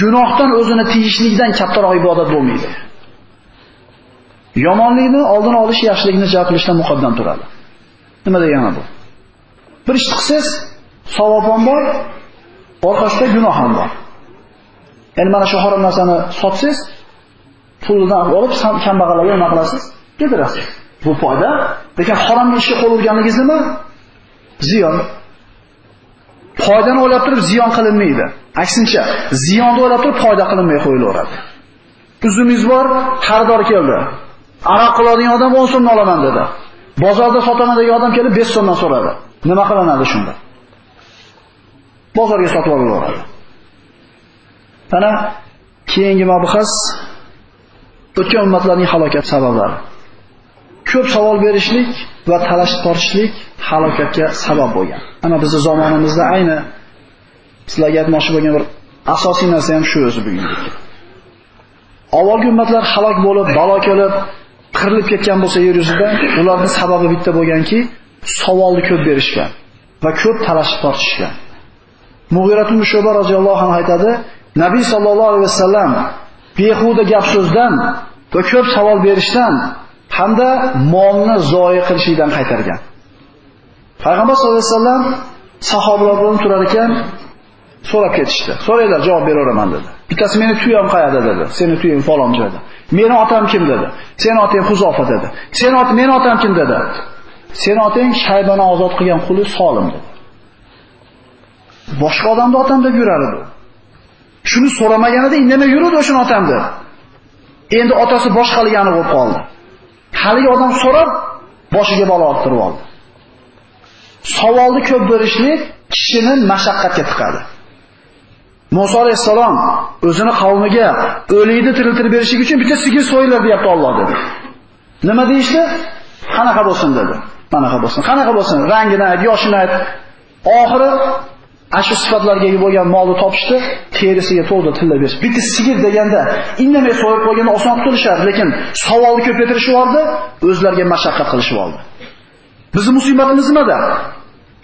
Gunohdan o'zini tiyishlikdan kattaroq ibodat bo'lmaydi. Yomonlikni oldini olish yaxshilikni jalb qilishdan muqaddam turadi. Nima degani bu? Bir ish qilsangiz, savob ham bor, orqasida gunoh ham bor. Endi mana shu harom narsani sotsangiz, pulidan olib kambag'allarga nima qilasiz? Yedirasiz. Bu foyda. Lekin harom ishga qo'l urganligingiz nima? Ziyon. Foydani o'ylab turib ziyon qilinmaydi. Aksincha, ziyonni o'ylab turib foyda qilinmay qo'yilaveradi. Uzumingiz bor, xaridor keldi. Aroq qiladigan odam 10 so'mni olaman dedi. Bozorda sotaman degan odam kelib 5 so'mdan so'radi. Nima qilinadi shunda? Bozorga sotib olaveradi. Mana keyingi mabhas o'tgan ummatlarning halokat sabablari. Ko'p savol berishlik va talash tortishlik halokatga sabab bo'lgan. Ana bizning zamonimizda ayni sizlarga aytmoqchi bo'lgan bir asosiy narsa ham shu o'zi bugungi. Avvalgi ummatlar halok bo'lib, balo kelib, qirilib ketgan bo'lsa yer yuzida, ularning sababi bitta bo'lganki, savolni ko'p berishgan va ko'p talashib tortishgan. Mug'iratun Shuba roziyallohu anhu aytadi, Nabiy sallallohu alayhi vasallam behuda gap so'zdan va ko'p savol berishdan hamda molni zoyi qilishidan qaytargan. Payg'ambar sollallohu alayhi vasallam sahobalar bilan turar ekan, so'rab ketishdi. So'raylar, javob beraveraman dedi. Bittasi meni tuyam qayerda dedi. Seni tuying falon joyda. Meni otam kim dedi. Sen otang Huzofa dedi. Sen ot meni otam kim dedi. Sen otang shaybona ozod qilgan quli Solim dedi. Boshqa odamni otam deb yurar edi. Shuni so'ramaganida indamay yurdi o'sha otam deb. Endi otasi boshqaligani bo'lib qoldi. Haligi odam so'rab boshiga balo olib turib oldi. Savolni ko'p berishlik kishini mashaqqatga tiqadi. Musa alayhissalom o'zini qavmiga o'likni tiriltirib berishlik uchun bitta sigir so'ylar deyapti Alloh dedi. Nima deyishdi? Qanaqa bo'lsin dedi. Qanaqa bo'lsin? Qanaqa bo'lsin? Rangini ayt, yoshini ayt. Oxiri ashu sifatlarga ega bo'lgan molni topishdi, terisiga to'g'ri tilla berish. Bitta sigir deganda indamay so'yib qo'yganda oson qutulishar, lekin savolni ko'paytirishib oldi, o'zlariga mashaqqat qilishib oldi. Bizning musibatimiz nimada?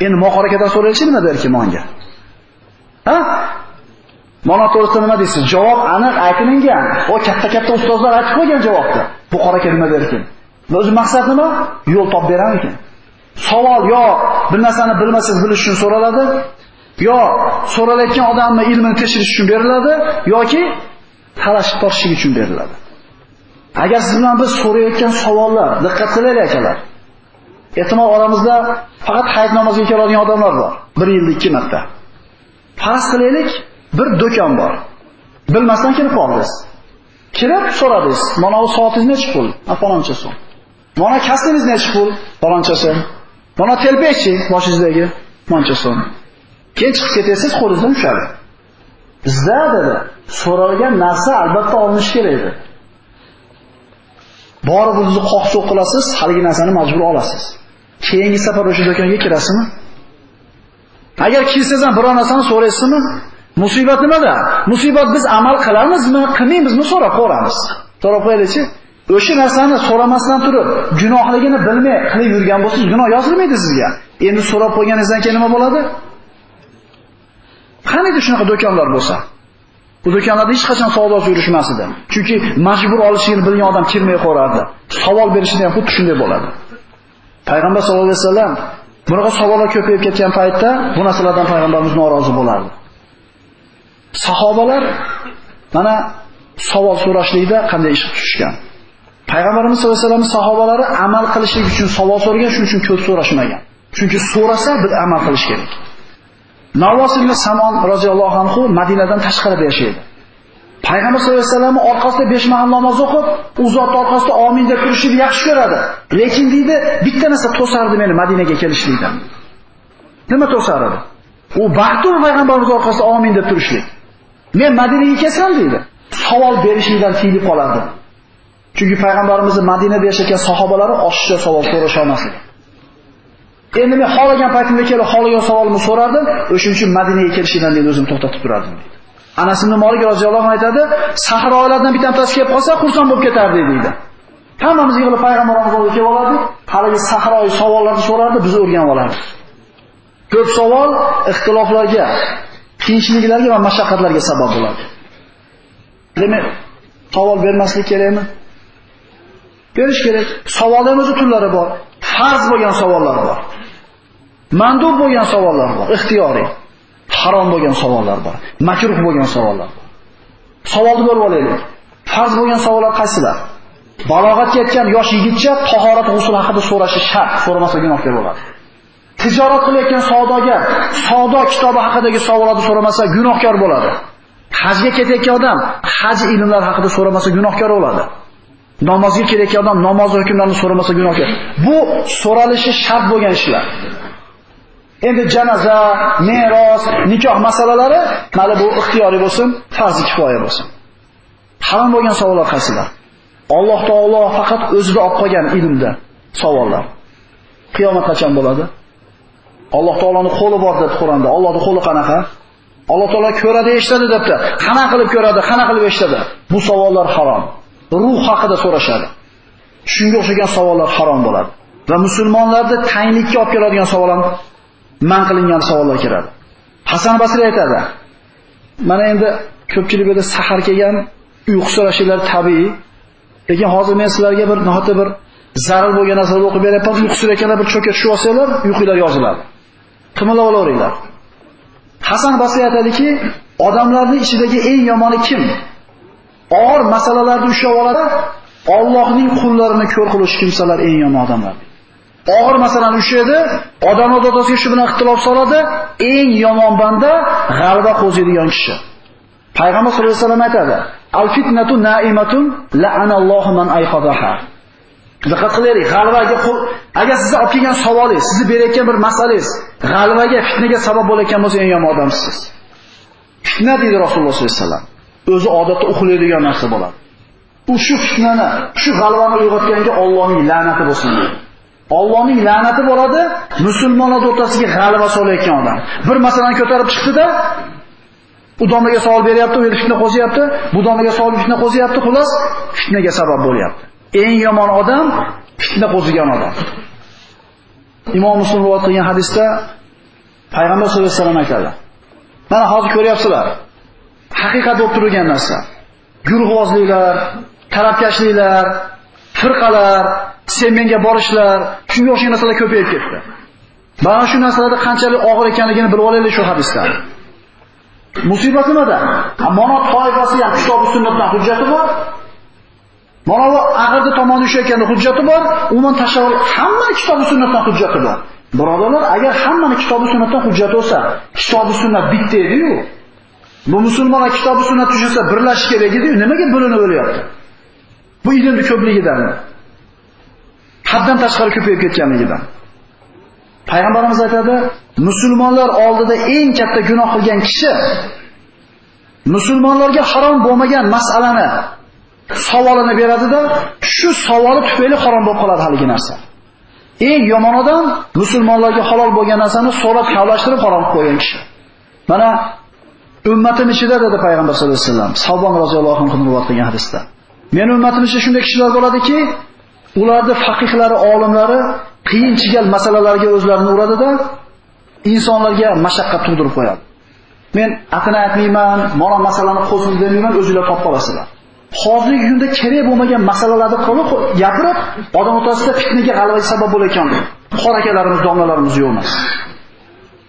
Endi moqorakadan so'raychi nima der monga? Ha? Mana to'g'risida nima deysiz? Javob aniq aytilgan. O katta-katta ustozlar aytib qo'ygan javobni. Bu qoraka nima derkin? O'zi maqsad nima? Yo'l top beramikin. Savol yo bir narsani bilmasangiz bilish uchun so'raladi, yo so'ralayotgan odamni ilmini tekshirish uchun beriladi yoki talashib topishlik uchun beriladi. Agar siz bilan biz so'rayotgan savollar, diqqat qilaylik akalar. Ehtimol oramizda faqat hayit namoziga keladigan odamlar bor. 1 yilda 2 marta. Faraz qilaylik, bir do'kon bor. Bilmasdan kirib qoldingiz. Kirib so'radingiz, "Mana bu soatingiz nechi pul?" "Faloncha so'm." "Mana kasbingiz nechi pul?" "Faloncha so'm." "Mana telpakchi boshingizdagi?" "Mancha so'm." Keyin chiqib ketasiz, qo'lingizdan tushadi. Bizda dedi, so'ralgan narsa albatta olinishi kerak edi. Borib o'zingizni qoqsoq qilasiz, haligi narsani majbur olasiz. Keyingi safar o'sha do'konga kirasizmi? Agar kirsangiz ham biror narsani so'raysizmi? Musibat nimada? Musibat biz amal qilamizmi, qilmaymizmi so'rab ko'ramiz. So'rab qo'yaylikchi. o'sha narsani so'ramasdan turib, gunohligini bilmay qilib yurgan bo'lsangiz, gunoh yozilmaydi sizga. Endi so'rab qo'yganingizdan keyin nima bo'ladi? Qaniydi shunaqa do'konlar bo'lsa? Bu do'konlarda hech qachon savdo yurishmas edi. Chunki majbur olishini bilgan odam kirmay qo'rardi. Savol berishida ham xuddi shunday bo'ladi. Payg'ambar sollallohu alayhi vasallam bunaqa savollar ko'payib ketgan paytda bu narsalardan payg'ambarimiz norozi bo'lardi. Sahobalar mana savol so'rashlikda qanday ish tushgan. Payg'ambarimiz sollallohu alayhi vasallam sahobalari amal qilishlik uchun savol so'ragan, shuning uchun ko'p so'rashmagan. Chunki so'rasa bir amal qilish kerak. Navvos ibn Samon roziyallohu anhu Madinadan tashqarida yashaydi. Payg'ambar sollallohu alayhi vasallam orqasida 5 mahal namoz o'qib, u zot orqasida amin deb turishni yaxshi ko'radi. Lekin deydi, bitta narsa to'sardi meni Madinaga kelishlikdan. Nima to'sardi? U baxtli payg'ambarimiz orqasida amin deb turishlik. Men Madinaga kelsam deydi, savol berishlikdan tiyilib qolardim. Chunki payg'ambarimizni Madinada yashagan sahobalari oshiqcha savol so'rasha olmasdi. Endi men xolagan paytimda kelib, xolagan savolimni so'rardim, o'shuning uchun Madinaga kelishimdan men o'zim to'xtatib turardim dedi. Anas ibn Malik roziyallohu anhu aytadi, sahrolardan bittasi kelib qolsa, xursand bo'lib ketardi dedi. Hammamiz yig'ilib payg'ambarimiz oldiga kelib olardik, haligi sahroyi savollarni so'rardi, biz o'rganib olardik. Ko'p savol ixtiloflarga, qiyinchiliklarga va mashaqqatlarga sabab bo'ladi. Demak, savol bermaslik kerakmi? Berish kerak. Savolning o'zi turlari bor. Farz bo'lgan savollar bor. Mandub bo'lgan savollar bor, ixtiyoriy. Harom bo'lgan savollar bor, makruh bo'lgan savollar bor. Savolni ko'rib olaylik. Farz bo'lgan savollar qaysilar? Balog'atga yetgan yosh yigitcha tahorat g'usl haqida so'rashi shart, so'ramasa gunohkor bo'ladi. Tijorat qilayotgan savdogar savdo kitobi haqidagi savollarni so'ramasa gunohkor bo'ladi. Hajga ketayotgan odam haj ilmlari haqida so'ramasa gunohkor bo'ladi. Namozga kelayotgan odam namoz hukmlarini so'ramasa gunohkor. Bu so'ralishi shart bo'lgan ishlar. Endi janoza, meros, nikoh masalalari mana bu ixtiyoriy bo'lsin, farz kifoya bo'lsin. Harom bo'lgan savollar qaysilar? Alloh taolo faqat o'zida olib qolgan ilmda savollar. Qiyomat qachon bo'ladi? Alloh taoloning qo'li bor deb Qur'onda. Allohning qo'li qanaqa? Alloh taolo ko'radi, eshitadi debdi. Qana qilib ko'radi, qana qilib eshitadi? Bu savollar harom. Ruh haqida so'rashadi. Shunga o'xshagan savollar harom bo'ladi. Va musulmonlarni tanglikka olib keladigan savollar man qilingan savollar kiradi. Hasan Basri aytadi. Mana endi ko'pchilikda sahar kelgan uyqu so'rashinglar tabiiy. Lekin hozir men sizlarga bir nohata bir zarur bo'lgan narsalarni o'qib beryapman. Uyqu so'rayotganlar bir cho'kka tushib olsanglar, uyqinglar yoziladi. Qimilab olaveringlar. Hasan Basri aytadiki, odamlarning ichidagi eng yomoni kim? Og'ir masalalarni ushlab oladi, Allohning qullarini ko'r qilish kimsalar eng yomon odamlar. og'ir masalani ushlaydi, odam odatiga shu bilan ixtilof soladi, eng yomon banda g'alaba qo'ziydigan kishi. Payg'ambar sollallohu alayhi vasallam aytadi: "Al-fitnatu na'imatun la'anallohu man ayqadaha." Diqqat qilaylik, g'alvaga agar sizni olib kelgan savolingiz, sizni berayotgan bir masalangiz g'alvaga, fitnaga sabab bo'layotgan bo'lsa, eng yomon odamsiz. Fitna deydi Rasululloh sollallohu alayhi vasallam. O'zi odatda uxlaydigan narsa bo'ladi. U shu fitnani, shu g'alvani uyg'otganga Allohning la'nati bo'lsin deydi. Allohning la'nati bo'ladi musulmonlar o'rtasiga g'alva solayotgan odam. Bir masalani ko'tarib chiqdi-da, u domaga savol beryapti, u fitna qo'ziyapti, bu domaga savol fitna qo'ziyapti, xolos fitnaga sabab bo'lyapti. Eng yomon odam fitna qo'zigan odam. Imom Muslim rivoyat qilgan hadisda Payg'ambar sollallohu alayhi vasallam aytadi. Mana hozir ko'ryapsizlar. Haqiqat bo'lib turgan narsa. Guruhvozliklar, tarafkashliklar, firqalar, sen menga borishlar, shunga o'xshagan narsalar ko'payib ketdi. Mana shu narsalarda qanchalik og'ir ekanligini bilib olaylik shu hadisdan. Musibat nimada? Mana toifasi ham kitob sunnatdan hujjati bor. Mana bu ag'irda tomoni ushlayotganda hujjati bor, umuman tashavvur hamma kitob sunnatdan hujjati bor. Birodarlar, agar hammani kitob sunnatdan hujjati bo'lsa, kitob sunnat bitta edi-yu. Bu musulmonlar kitobi sunnat tushunsa birlashish kerak edi-yu, nimaga bo'linib o'lyapti? Bu ilmni ko'pligidan. haddan tashqari ko'payib ketganligidan. Payg'ambarimiz aytadi, musulmonlar oldida eng katta gunoh qilgan kishi musulmonlarga harom bo'lmagan masalani savolini beradida, shu savoli tufayli harom bo'lib qoladi haligi narsa. Eng yomon odam musulmonlarga halol bo'lgan narsani so'rab kavlashtirib harom qilib qo'ygan kishi. Mana ummatim ichida dedi payg'ambar sollallohu alayhi vasallam, Savbon roziyallohu anhu rivoyat qilgan hadisda. Men ummatim ichida shunday kishilar bo'ladiki, ularni faqihlari, olimlari qiyin chigal masalalarga o'zlarini uradida insonlarga mashaqqat tug'dirib qo'yadi. Men atini aytmayman, mana masalani qo'zg'in demayman, o'zinglar topib olasizlar. Hozirgi kunda kerak bo'lmagan masalalarni qo'lib gapirib, odam o'rtasida fitnaga g'alaba sabab bo'layotgan qor akalarimiz, domlalarimiz yo'q emas.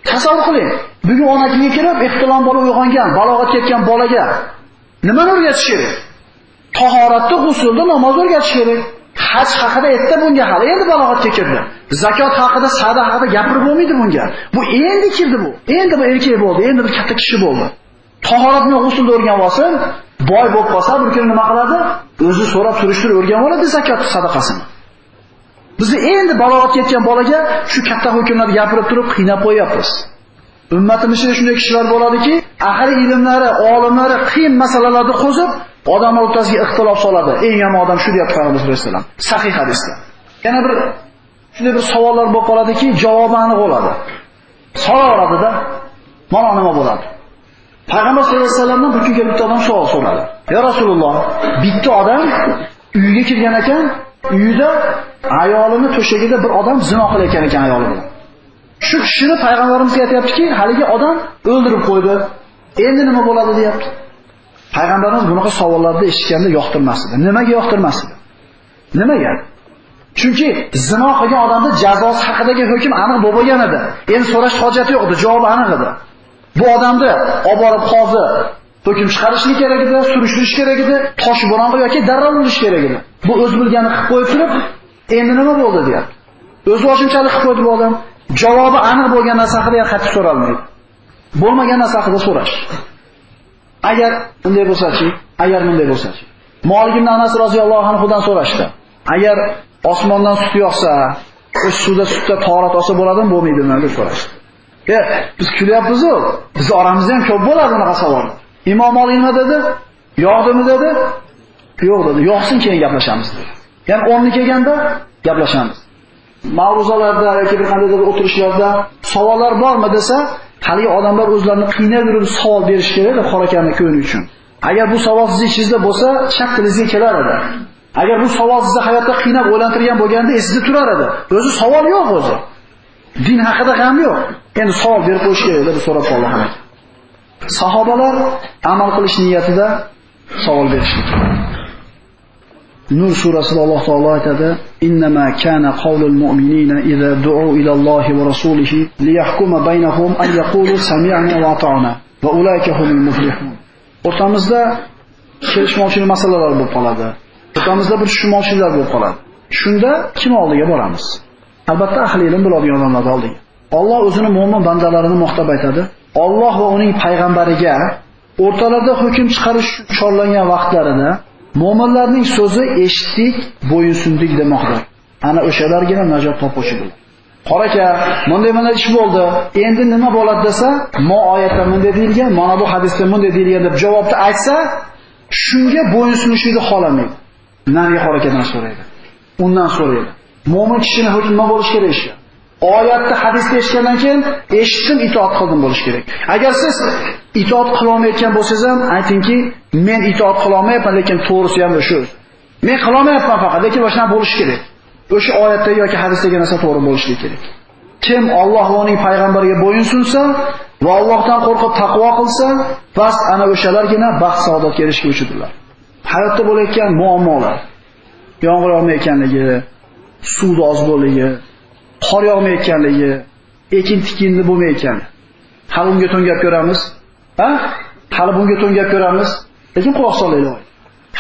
Tasavvur qiling, bugun onakiga kirib, ehtilom bola uyg'ongan, balog'atga yetgan bolaga nima o'rgatish kerak? Tahoratni, g'usulni, namoz o'rgatish kerak. Haj haqida aytdi bunga hali endi balog'atga kirdi. Zakot haqida, sada haqida gapirib bo'lmaydi bunga. Bu endi kirdi bu. Endi bu erkak bo'ldi, endi bir katta kishi bo'ldi. Tahoratni, g'uslni o'rganib olsin, boy bo'lib qolsa, bir kun nima qiladi? O'zi so'rab surishtirib o'rganib oladi zakot sadaqasini. Bizni endi balog'atga yetgan bolaga shu katta hukmlarni gapirib turib qiynab qo'yapmiz. Ummatimizda shunday kishilar bo'ladiki, ahli ilmlari, olimlari qiyin masalalarni qo'zib, odam o'rtasiga ixtilof soladi. Eng yomon odam shu deyapti Payg'ambar sollallohu alayhi. Sahih hadisda. Yana bir shunday bir savollar bo'lib qoladiki, javobi aniq bo'ladi. So'raradida, mana nima bo'ladi? Payg'ambar sollallohu alayhi vasallamdan bir kunga bitta odam savol so'radi. Ya Rasululloh, bitta odam uyga kirgan ekan, uyida ayolini to'shagida bir odam zino qilayotgan ekan ayoli bilan. Shu kishini payg'ambarimizga aytayaptiki, haligi odam o'ldirib qo'ydi. Endi nima bo'ladi deyapti. Payg'ambarimiz bunaqa savollarni eshitganda yoqtirmasdi. Nimaga yoqtirmasdi? Nimaga? Chunki zino qilgan odamni jazosi haqidagi hukm aniq bo'lgan edi. Endi so'rash hojati yo'q edi, javobi aniq edi. Bu odamni olib borib qozi hukm chiqarishlik kerak edi, surishtirish kerak edi, tosh bo'ronga yoki darrov urish kerak edi. Bu o'z bilgani qilib qo'yib turib, endi nima bo'ldi deyapti. O'zi oshunchalik qilib qo'ydi bu odam. Javobi aniq bo'lgan narsa haqida qattiq so'ralmaydi. Bo'lmagan narsa haqida so'rash. Agar bunday bo'lsa-chi, agar bunday bo'lsa-chi. Molik ibn Anas roziyallohu anhudan so'rashdi. Agar osmondan sut yoqsa, o'sha suvda sutda tahorat olsa bo'ladimi, bo'lmaydimi deb so'rashdi. E, biz kulyapmiz-ku. Biz oramizda ham ko'p bo'ladi bunaqa savol. Imom Molik nima dedi? Yo'qdimi dedi? Yo'q dedi. Yo'qsin keyin gaplashamiz dedi. Ya'ni o'rni kelganda gaplashamiz. Ma'ruzalarda yoki bir qandaydir o'tirishlarda savollar bormi desa, hali odamlar o'zlarini qiynab yurib savol berish kerak qora akamni ko'ni uchun. Agar bu savol sizni ichingizda bo'lsa, chaq tilingizga kelar edi. Agar bu savol sizni hayotda qiynab o'ylantirgan bo'lganda esingizda turar edi. O'zi savol yo'q o'zi. Din haqida ham yo'q. Endi savol berib qo'yish kerak deb so'rab qoldi. Sahobalar amal qilish niyatida savol berishdi. Nur surasida Alloh taolo aytadi: "Innama kana qawlul mu'minina idza du'u ila Allohi va rasulihi liyahkuma baynahum an yaqulu sami'na va ata'na va ulayka humul muflihun." O'rtamizda kelishmovchilik masalalari bo'lib qoladi. O'rtamizda bir tushunmovchiliklar bo'lib qoladi. Shunda kim oldiga boramiz? Albatta ahli ilm biladigan odamlar oldiga. Alloh o'zini mu'min bandalarini maqtab aytadi. Alloh va uning payg'ambariga o'rtalarda hukm chiqarish chorlangan vaqtlarida Mo'minlarning so'zi eshitdik, bo'yinsundik demoqdir. Ana o'shalargina najot topuvchi bo'ladi. Qora aka, bunday mana ish bo'ldi. Endi nima bo'ladi desa, mo oyatda bunday deyilgan, mana bu hadisda bunday deyilgan deb javobni aytsa, shunga bo'yinsunishni xolamaydi. Nariga qora so'raydi. Undan so'raydi. Mo'min kishining hukmi nima bo'lish kerak? Oyatni hadisni eshitgandan keyin eshitdim, itoat qildim bo'lish kerak. Agar siz itoat qila olmayotgan bo'lsangiz ham aytingki, men itoat qila olmayapman, lekin to'g'risi ham shu. Men qila olmayapman faqat, lekin boshqa bo'lish kerak. O'sha oyatdagi yoki hadisdagi narsa to'g'ri bo'lishi kerak. Kim Alloh va uning payg'ambariga bo'yin sunsa va Allohdan qo'rqib taqvo qilsa, bas ana o'shalargina baxt saodatga erishguvchidirlar. Hayotda bo'layotgan muammolar, yomg'ir yog'mayotganligi, suv oz bo'lligi qor yog'mayotganligi, ekin tikinni bo'lmayotgan. Hali unga to'ngab ko'ramiz. Ha? Hali bunga to'ngab ko'ramiz. Lekin quloq solaylik.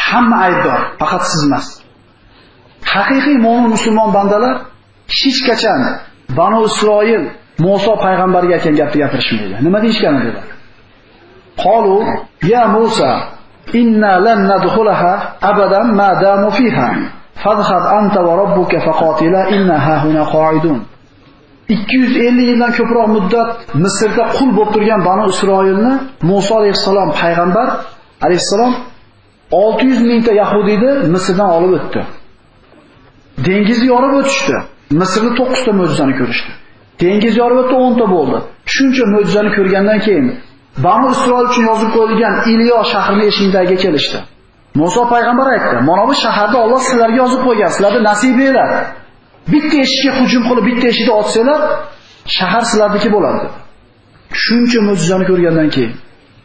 Hamma aybdor, faqat siz emas. Haqiqiy mo'min musulmon bandalar hech qachon Banu Isroil Musa payg'ambarga aytgan gapni gapirishmaydi. Nima deyishgan dedilar? Qalu ya Musa inna lan nadkhulaha abadan ma damu fiha. Fadhhab anta va robbuka faqatila inna hahuna qa'idun. 250 yildan ko'proq muddat Misrda qul bo'lib turgan Banu Isroilni Musa alayhisalom payg'ambar alayhisalom 600 mingta yahudiyni Misrdan olib o'tdi. Dengizni yorib o'tishdi. Misrda 9 ta mo'jizani ko'rishdi. Dengiz yorib o'tdi 10 ta bo'ldi. Shuncha mo'jizani ko'rgandan keyin Banu Isroil uchun yozib qo'yilgan Iliyo shahrining eshigidagi kelishdi. Musa payg'ambar aytdi, "Mana bu shaharda Alloh sizlarga yozib qo'ygan, sizlarga nasibinglar. Bitta eshikka hujum qilib, bitta eshikni ochsanglar, shahar sizlarniki bo'ladi." Shuncha mo'jizani ko'rgandan keyin,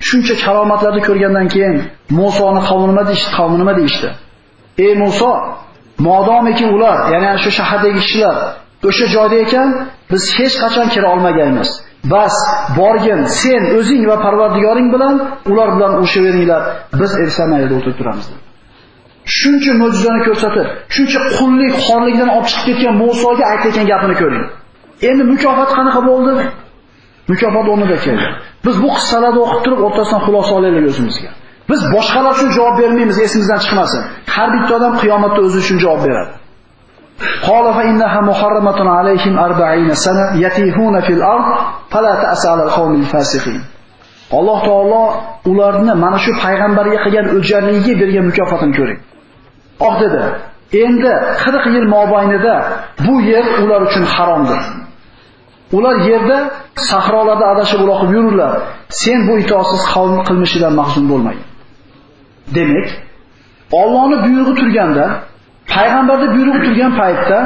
shuncha karomatlarni ko'rgandan keyin Musoni qavmi nima deyishdi, qavmi nima deyishdi? "Ey Musa, modomiki ular, ya'ni shu shahardagi kishilar o'sha joyda ekan, biz hech qachon kira olmaganmiz. Bas, borgin, sen o'zing va Parvardigoring bilan ular bilan o'shaveringlar, Biz ersamayda o'tirib turamiz. Shuncha mo'jizani ko'rsatib, shuncha qullik, xorlikdan olib chiqib ketgan Musoga aytgan gapini ko'ring. Endi mukofot qanaqa bo'ldi? Mukofot o'rnida keldi. Biz bu qissalarni o'qib turib, o'rtasidan xulosa olaylik o'zimizga. Biz boshqalar uchun javob bermaymiz, esimizdan chiqmasin. Har bitta odam qiyomatda o'zi uchun javob beradi. قال فإنها محرمة عليهم أربعين سنة يتيهون في الأرض فلا تأس على القوم الفاسقين Alloh taolo ularni mana shu payg'ambarga qilgan o'jarligiga bergan mukofotini ko'ring. Oh dedi, endi 40 yil mobaynida bu yer ular uchun haromdir. Ular yerda sahrolarda adashib uloqib yururlar. Sen bu itoatsiz qavm qilmishidan mahzun bo'lmagin. Demak, Allohning buyrug'i turganda payg'ambarda buyruq turgan paytda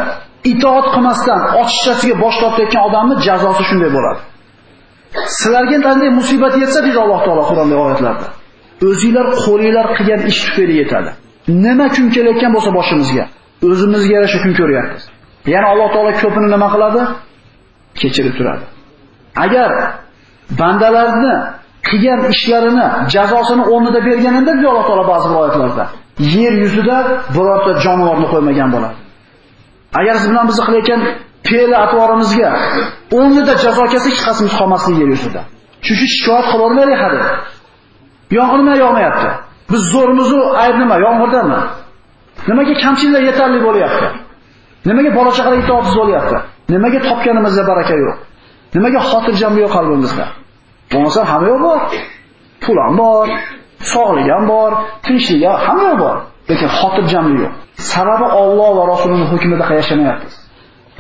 itoat qilmasdan ochiqchasiga bosh tortayotgan odamni jazosi shunday bo'ladi. Sizlarga qanday musibat yetsa deydi Alloh taolo Qur'onda oyatlarda. O'zingizlar qo'lingizlar qilgan ish tufayli yetadi. Nima kun kelayotgan bo'lsa boshimizga, o'zimizga yarasha kun ko'ryapmiz. Ya'ni Alloh taolo ko'pini nima qiladi? Kechirib turadi. Agar bandalarni qilgan ishlarini jazosini o'rnida berganida deydi Alloh taolo ba'zi oyatlarda yer yuzida birorta jonivorni qo'ymagan bo'ladi. Agar siz bilan bizni qilayotgan fe'l atvorimizga o'rnida jazo kelsa hech qasimiz qolmasligi yer yuzida. Chunki shikoyat qilavermaylik hali. Yomg'ir nima yog'mayapti? Biz zo'rimizni ayb nima? Yomg'irdami? Nimaga kamchiliklar yetarli bo'lyapti? Nimaga bola chaqalar itoatsiz bo'lyapti? Nimaga topganimizda baraka yo'q? Nimaga xotirjam yo'q qalbimizda? Bo'lmasa hamma yo'q bor. Pul ham bor, sog'lik ham bor, tinchlik ham hamma bor. Lekin xotirjamlik yo'q. Sababi Alloh va Rasulining hukmida yashamayapmiz.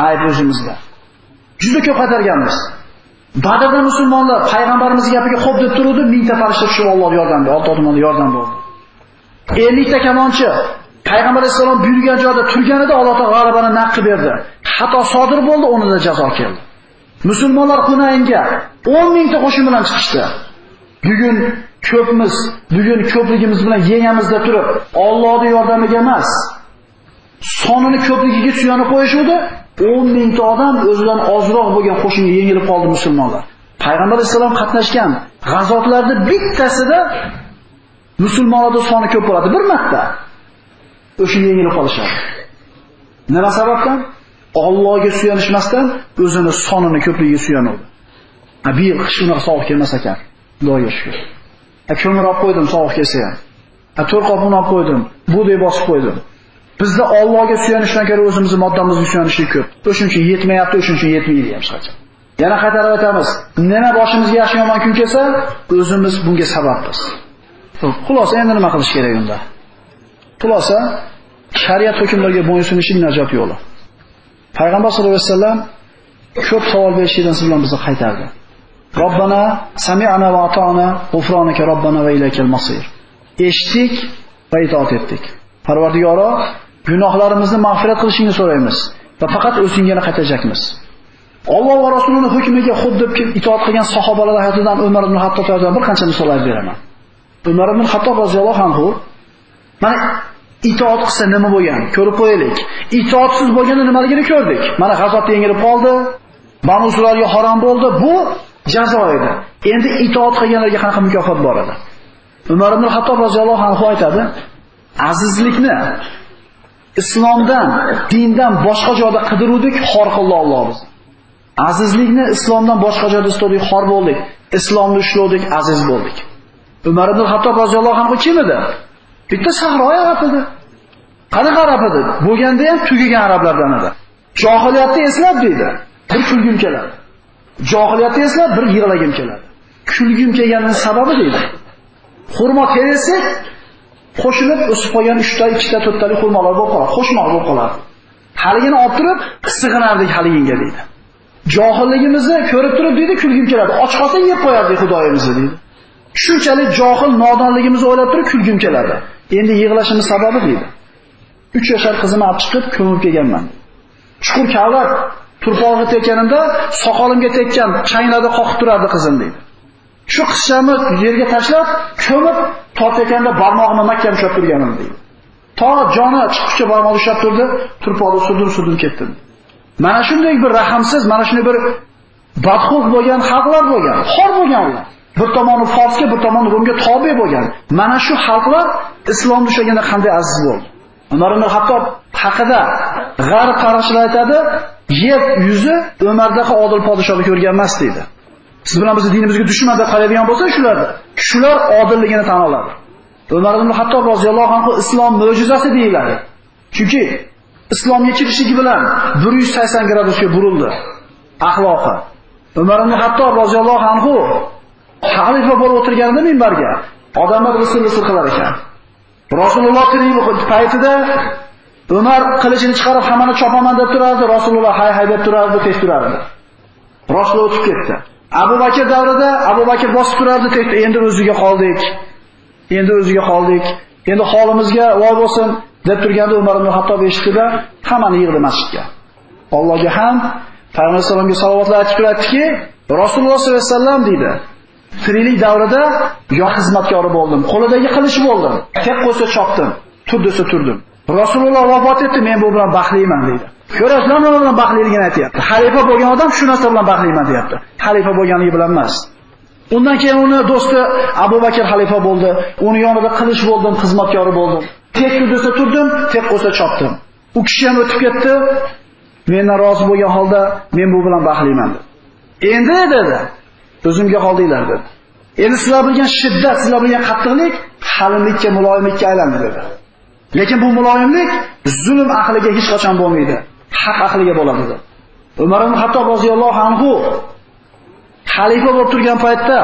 Ayb o'zimizda. Juda ko'p qatarganmiz. Badrda musulmonlar payg'ambarimiz gapiga xo'p deb turdi, mingta farishta tushib Alloh yordam berdi, Alloh yordam bo'ldi. 50 ta kamonchi payg'ambar alayhisalom buyurgan joyda turganida Alloh taolo g'alabani naq qilib berdi. Xato sodir bo'ldi, unida jazo keldi. Musulmonlar Hunaynga 10 mingta qo'shin bilan chiqishdi. Bugun ko'pmiz, bugun ko'pligimiz bilan yengamizda turib, Allohning yordamiga emas, sonini ko'pligiga suyanib qo'yishuvdi. 10 mingta odam o'zidan ozroq bo'lgan qo'shinga yengilib qoldi musulmonlar. Payg'ambar sollallohu qatnashgan g'azotlarda bittasida musulmonlarning soni ko'p bo'ladi bir marta. O'sha yengilib qolishadi. Nima sababdan? Allohga suyanishmasdan o'zini sonini ko'pligiga suyanadi. Abi qishni hisob kelmas ekan. Xudoga shukr. E, Ko'mir olib qo'ydim sovuq kelsa ham. A to'rt qopni olib qo'ydim, budek bosib qo'ydim. Bizda Allohga suyanishdan ko'ra o'zimizni moddamizga suyanishlik ko'p. O'shuning uchun yetmayapti, o'shuning uchun yetmaydi ham hech qachon. Yana qaytarib aytamiz, nima boshimizga yaxshi yomon kun kelsa, o'zimiz bunga sababmiz. Xulosa endi nima qilish kerak unda? Xulosa shariat hukmlariga bo'ysunishning najot yo'li. Payg'ambar sollallohu alayhi vasallam ko'p savol berishdan siz bilan bizni qaytardi. Robbana sami'ana va ata'na g'ufronaka robbana va ilaykal masir. Eshitdik va itoat etdik. Parvardigoro, gunohlarimizni mag'firat qilishingni so'raymiz va faqat o'zingga qaytajakmiz. Alloh va Rasulining hukmiga xuddi itoat qilgan sahobalar hayotidan Umar ibn Hattobdan bir qancha misollar beraman. Umar ibn Hattob roziyallohu anhu mana itoat qilsa nima bo'lgan? Ko'rib qo'yaylik. Itoatsiz bo'lganda nimaligini ko'rdik. Mana g'azotda yengilib qoldi. Banu Usullarga harom bo'ldi. Bu jazo edi. Endi itoat qilganlarga qanaqa mukofot bor edi? Umar ibn Hattob roziyallohu anhu aytadi, azizlikni islomdan, dindan boshqa joyda qidiruvdik, xor qildi Alloh bizni. Azizlikni islomdan boshqa joyda istadik, xor bo'ldik. Islomni ushlovdik, aziz bo'ldik. Umar ibn Hattob roziyallohu anhu kim edi? Bitta sahro arab edi. Qanaqa arab edi? Bo'lganda ham tugagan arablardan edi. Johiliyatni eslab deydi. Bir kulgim keladi. Johiliyatni eslab bir yig'lagim keladi. Kulgim kelganining sababi deydi. Xurmo terisi qo'shilib o'sib qolgan 3 ta, 2 ta, 4 talik xurmolar bo'lib qoladi. Qo'shmoq bo'lib qoladi. Haligini olib turib, sig'inardik haliginga deydi. Johilligimizni ko'rib turib deydi, kulgim keladi. Och qolsa yeb qo'yardik Xudoyimizni deydi. Shunchalik johil nodonligimizni o'ylab turib kulgim keladi. Endi yig'lashimiz sababi deydi. 3 yoshar qizimni olib chiqib ko'mib kelganman. Chuqur kavlar turpog'iga tekkanimda soqolimga tekkan chaynada qoqib turardi qizim deydi. Shu qizchani yerga tashlab, ko'mib tortayotganda barmog'ini mahkam ushlab turganim deydi. To joni chiqishcha barmoq ushlab turdi, turpoqni sudur-sudur ketdi. Mana shunday bir rahmsiz, mana shunday bir badxulq bo'lgan xalqlar bo'lgan, xor bo'lgan ular. Bir tomoni Forsga, bir tomoni Rumga tobe bo'lgan. Mana shu xalqlar islom ushlaganda qanday aziz bo'ldi. Umar ibn Hattob haqida g'arb qarashlar aytadi, yer yuzi Umardaqa odil podshohni ko'rgan emas. Siz bilan bizni dinimizga dushman deb qaraydigan bo'lsa shularda, shular odilligini tan oladi. Umar ibn Hattob roziyallohu anhu islom mo'jizasi deyiladi. Chunki islomga kirishligi bilan 180 gradusga burildi axloqi. Umar ibn Hattob roziyallohu anhu xalifa bo'lib o'tirganida minbarga odamlar rusul rusul qilar ekan. Rasululloh tirik paytida Umar qilichini chiqarib hammani chopaman deb turardi, Rasululloh hay hay deb turardi, tek turardi. Rasululloh o'tib ketdi. Abu Bakr davrida Abu Bakr bosib turardi, tek endi o'ziga qoldik. Endi o'ziga qoldik. Endi holimizga voy bo'lsin deb turganda Umar ibn Hattob eshitdida hammani yig'di masjidga. Allohga ham Payg'ambar sollallohu alayhi salovatlar aytib turadiki, Rasululloh sollallohu alayhi vasallam deydi. Tirilik davrida yo xizmatkori bo'ldim, qo'lidagi qilich bo'ldim, tek qo'ysa chopdim, tur desa turdim. Rasululloh vafot etdi, men bu bilan baxtliman deydi. Ko'rasizlar, nima bilan baxtliligini aytyapti. Xalifa bo'lgan odam shu narsa bilan baxtliman deyapti. Xalifa bo'lganligi bilan emas. Undan keyin uni do'sti Abu Bakr xalifa bo'ldi. Uni yonida qilish bo'ldim, xizmatkori bo'ldim. Tek desa turdim, tek qo'sa chopdim. U kishi ham o'tib ketdi. Mendan rozi bo'lgan holda men bu bilan baxtliman dedi. Endi dedi, o'zimga qoldinglar dedi. Endi sizlar bilgan shiddat, sizlar bilgan qattiqlik halimlikka, muloyimlikka aylandi dedi. Lekin bu muloyimlik zulm ahliga hech qachon bo'lmaydi. Haq ahliga bo'ladi. Umar ibn Hattob roziyallohu anhu xalifa bo'lib turgan paytda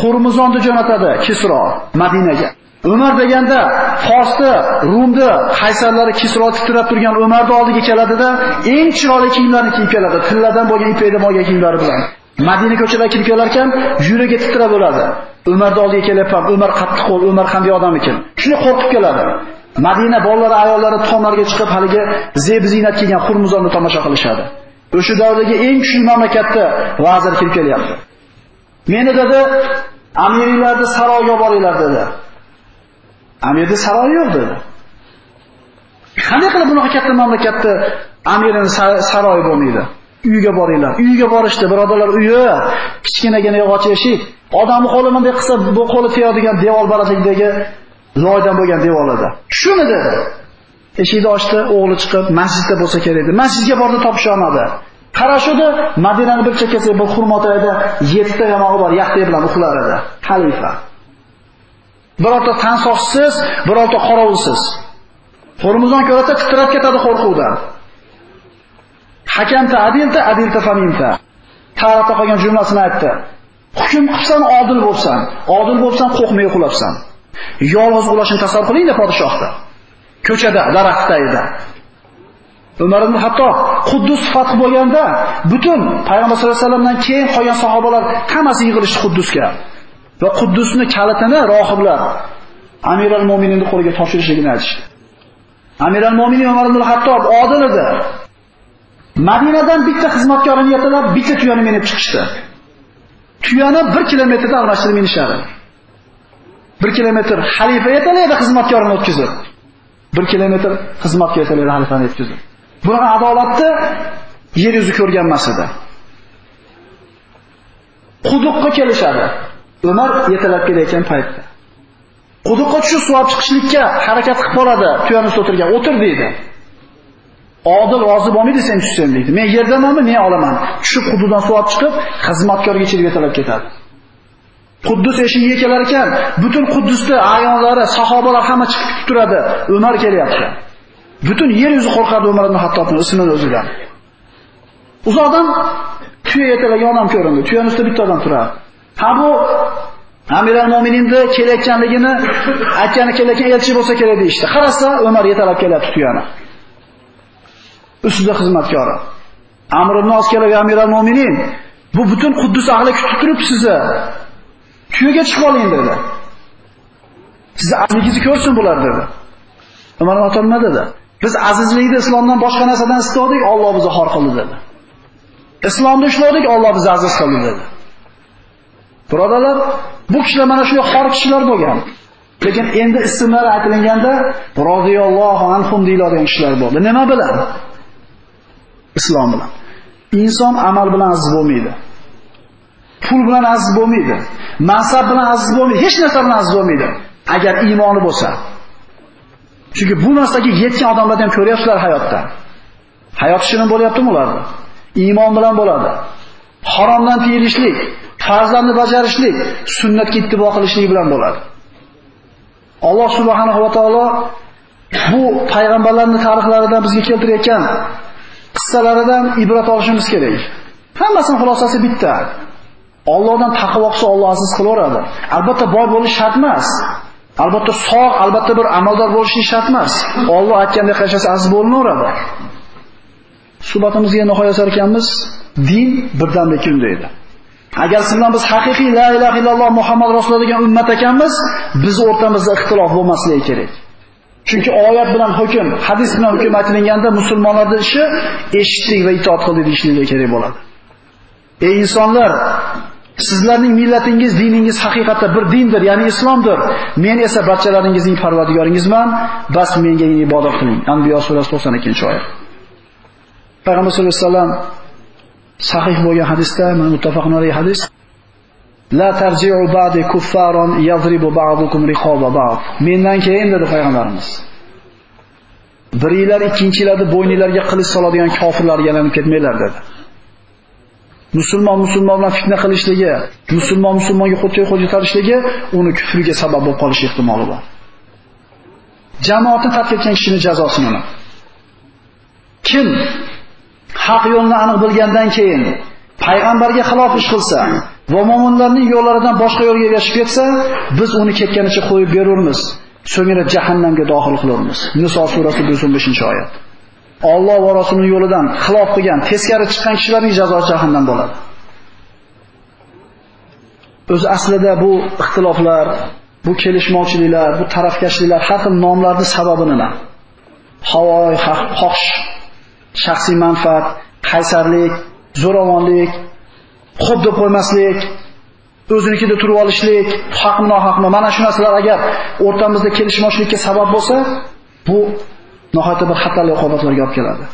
Xurmuzonni jo'natadi Kisro Madinaga. Umar deganda Forsni, Rumni qaysarlari Kisro titrab turgan Umarning oldiga keladida, eng chiroyli kiyimlarni kiyib keladi, tilladan bo'lgan ipakdan bo'lgan kiyimlari bilan. Madina ko'chalarida kirib kelar ekan, yuragi titrab bo'ladi. Umar oldiga kelyapman, Umar qattiq qo'l, Umar qanday odam ekan? Shuni qo'rqib keladi. Madina bolalari, ayollari tomlarga chiqib haliga zeb zinat kiygan Xurmuzonni tomosha qilishadi. O'sha davrdagi eng kuchli mamlakatda vazir kirib kelyapti. Meni dedi, amirlarni saroyga boringlar dedi. Amirda saroy yo'q dedi. Qanday qilib bunaqa katta mamlakatda amirning saroyi bo'lmaydi? Uyiga boringlar. Uyiga borishdi, birodarlar, uyi kichkinagina yog'och eshik. Odamni qo'li bunday qilsa, bu qo'li tegadigan devor balandligidagi loydan bo'lgan devorlarda. Shuni dedi. Eshikni ochdi, o'g'li chiqib masjidda bo'lsa kerak edi. Masjidga bordi, topisha olmadi. Qarashudi, Madinani bir chekkasiga bir xurmotoyda 7 ta yamog'i bor, yaxtay bilan uxlar edi. Xalifa. Birorta tansoqsiz, birorta qorovulsiz. Qo'limizdan ko'rata titrab ketadi qo'rquvdan. Hakamta adilta, adilta famimta. Tarixda qolgan jumlasini aytdi. Hukm qilsan odil bo'lsan, odil bo'lsan qo'rqmay uxlabsan. Yolg'iz uxlashni tasavvur qiling-da podshohda. Ko'chada, daraxtda edi. Umar ibn Hattob Quddus fath bo'lganda butun Payg'ambar sollallohu alayhi vasallamdan keyin qolgan sahobalar hammasi yig'ilishdi Quddusga. Va Quddusni kalitini rohiblar Amir al-Mo'mininning qo'liga topshirishligini aytishdi. Amir al-Mo'minin Umar ibn Hattob odil edi. Madinadan bitta xizmatkorini yetalab, bitta tuyani menib chiqishdi. Tuyani 1 kilometrda almashtirib minishadi. 1 kilometr xalifa yetalaydi xizmatkorini o'tkazib. 1 kilometr xizmatga yetalaydi xalifani o'tkazib. Bunaqa adolatni yer yuzi ko'rgan emas edi. Quduqqa kelishadi. Umar yetalab kelayotgan paytda. Quduqqa tushib suv chiqishlikka harakat qilib qoladi, tuyani o'tirgan, o'tir deydi. Odil rozi bo'lmaydi sen tushsang deydi. Men yerdamanmi, men olaman. Tushib quduqdan suv chiqib, xizmatkorga ichib yetalab ketadi. Quddus eshigiga kelar ekan, butun Quddusda ayonlari, sahobalar hamma chiqib kutib turadi. Umar kelyapti. Butun yer yuzi qo'rqadi Umar ibn Hattobning ismini o'zidan. Uzoqdan tuya yetalagan odam ko'rindi. Tuyaning ustida bitta odam turadi. Ha bu Amirul Mo'mininni kelayotganligini aytgani kelayotgan elchi bo'lsa kerak deyishdi. Qarasa, Umar yetalab kelyapti tuyani. Ustida xizmatkori. Amr ibn Os kelib Amir al-Mo'minin, bu butun Quddus ahli kutib turibdi sizni. Tuyaga chiqib oling dedi. Sizni azizligingizni ko'rsin bular dedi. Umar Xattob nima dedi? Biz azizlikni islomdan boshqa narsadan istadik, Alloh bizni xor qildi dedi. Islomni ushladik, Alloh bizni aziz qildi dedi. Birodalar, bu kishilar mana shu xor kishilar bo'lgan. Lekin endi ismlari aytilganda roziyallohu anhum deyiladigan kishilar bo'ldi. Nima bilan? Islom bilan. Inson amal bilan aziz bo'lmaydi. Pul bilan aziz bo'lmaydi. Mansab bilan aziz bo'lmaydi. Hech narsa bilan aziz bo'lmaydi. Agar iymoni bo'lsa. Chunki bu narsaga yetgan odamlarni ham ko'ryapsizlar hayotda. Hayot shirin bo'lyaptimi ularda? Iymon bilan bo'ladi. Haromdan tiyilishlik, farzlarni bajarishlik, sunnatga ittibo qilishlik bilan bo'ladi. Alloh subhanahu va taolo bu payg'ambarlarning tarixlaridan bizga keltirayotgan qissalaridan ibrat olishimiz kerak. Hammasining xulosasi bitta. Allohdan taqvo qilsa Alloh aziz qilaveradi. Albatta boy bo'lish shart emas. Albatta sog', albatta bir amaldor bo'lish shart emas. Alloh aytgandek qashasi aziz bo'linaveradi. Suhbatimizga nihoyat ekanmiz, din birdamlik undaydi. Agar siz biz haqiqiy la ilaha illalloh Muhammad rasululloh degan ummat ekanmiz, biz o'rtamizda ixtilof bo'lmasligi kerak. Chunki oyat bilan hukm, hadis bilan hukm aytilganda musulmonlarning ishi eshitdik va itoat qildik deyishligi kerak bo'ladi. Ey insonlar, sizlarning millatingiz, diningiz haqiqatda bir dindir, ya'ni islomdir. Men esa barchalaringizning parvardigoringizman, bas menga ibodat qiling. Anbiyo surasi 92-oyat. Payg'ambar sollallohu alayhi vasallam sahih bo'lgan hadisda, mana muttafaqun alayhi hadis, La tarji'u ba'di kuffaron yadribu ba'dukum riqoba ba'd. Mendan keyin dedi payg'ambarimiz. Biringlar ikkinchilarni bo'yninglarga qilich soladigan kofirlarga aylanib ketmanglar dedi. Musulmon musulmon bilan fitna qilishligi, musulmon musulmonga xo'ja xo'ja tarishligi uni kufriga sabab bo'lib qolish ehtimoli bor. Jamoatni tark etgan kishini jazosi nima? Kim haq yo'lni aniq bilgandan keyin payg'ambarga xilof ish qilsa va mo'minlarning yo'llaridan boshqa yo'lga ergashib ketsa, biz uni ketganicha qo'yib beramiz. So'ngra jahannamga dohil qilamiz. Niso surasi 115-oyat. Alloh va Rasulining yo'lidan xilof qilgan, teskari chiqqan kishilarning jazosi jahannam bo'ladi. O'z aslida bu ixtiloflar, bu kelishmovchiliklar, bu tarafkashliklar har xil nomlarning sababi nima? Havoy, xohish, shaxsiy manfaat, qaysarlik, zo'ravonlik, xo'p deb qo'ymaslik, o'zinikida turib olishlik, haqmi nohaqmi, mana shu narsalar agar o'rtamizda kelishmovchilikka sabab bo'lsa, bu nihoyatda bir xatarli oqibatlarga olib keladi.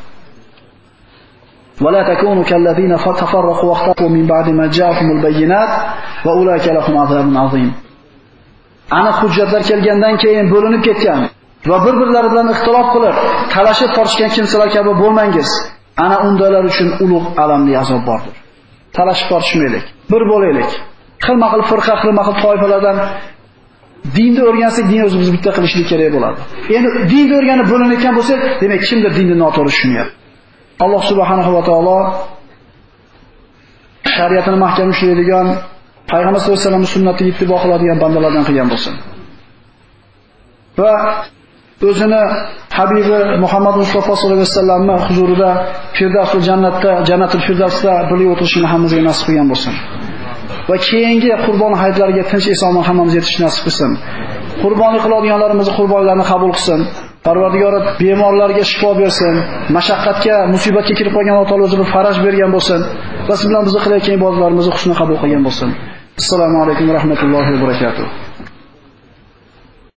ولا تكونوا كالذين تفرقوا واختلفوا من بعد ما جاءهم البينات واولئك لهم عذاب عظيم. Ana hujjatlar kelgandan keyin bo'linib ketgan va bir-birlari bilan ixtilof qilib, talashib tortishgan kimsalar kabi bo'lmangiz. Ana undalar uchun ulug' alamli azob bordir. Talashib tortishmaylik, bir bo'laylik. Xilma-xil firqa, xilma-xil toifalardan dinni o'rgansak, din o'zimiz bitta qilishlik kerak bo'ladi. Endi dinni o'rganib bo'linayotgan bo'lsa, demak kimdir dinni noto'g'ri tushunyapti. Alloh subhanahu va taolo shariatini mahkam ushlaydigan payg'ambar sollallohu alayhi vasallam sunnatiga ittibo qiladigan bandalardan qilgan bo'lsin. Va o'zini Habibi Muhammad Mustafa sollallohu alayhi vasallamni huzurida Firdavsul jannatda, jannatul Firdavsda birga o'tirishni hammamizga nasib qilgan bo'lsin. Va keyingi qurbon hayitlariga tinch eson hammamiz yetishni nasib qilsin. Qurbonlik qiladiganlarimizni qurbonlarni qabul qilsin. Parvardigori bemorlarga shifo bersin, mashaqqatga, musibatga kirib qolgan Alloh taolo o'zi bir faraj bergan bo'lsin. Va siz bilan bizni qilayotgan ibodatlarimizni husni qabul qilgan bo'lsin. Assalomu alaykum va rahmatullohi va barakatuh.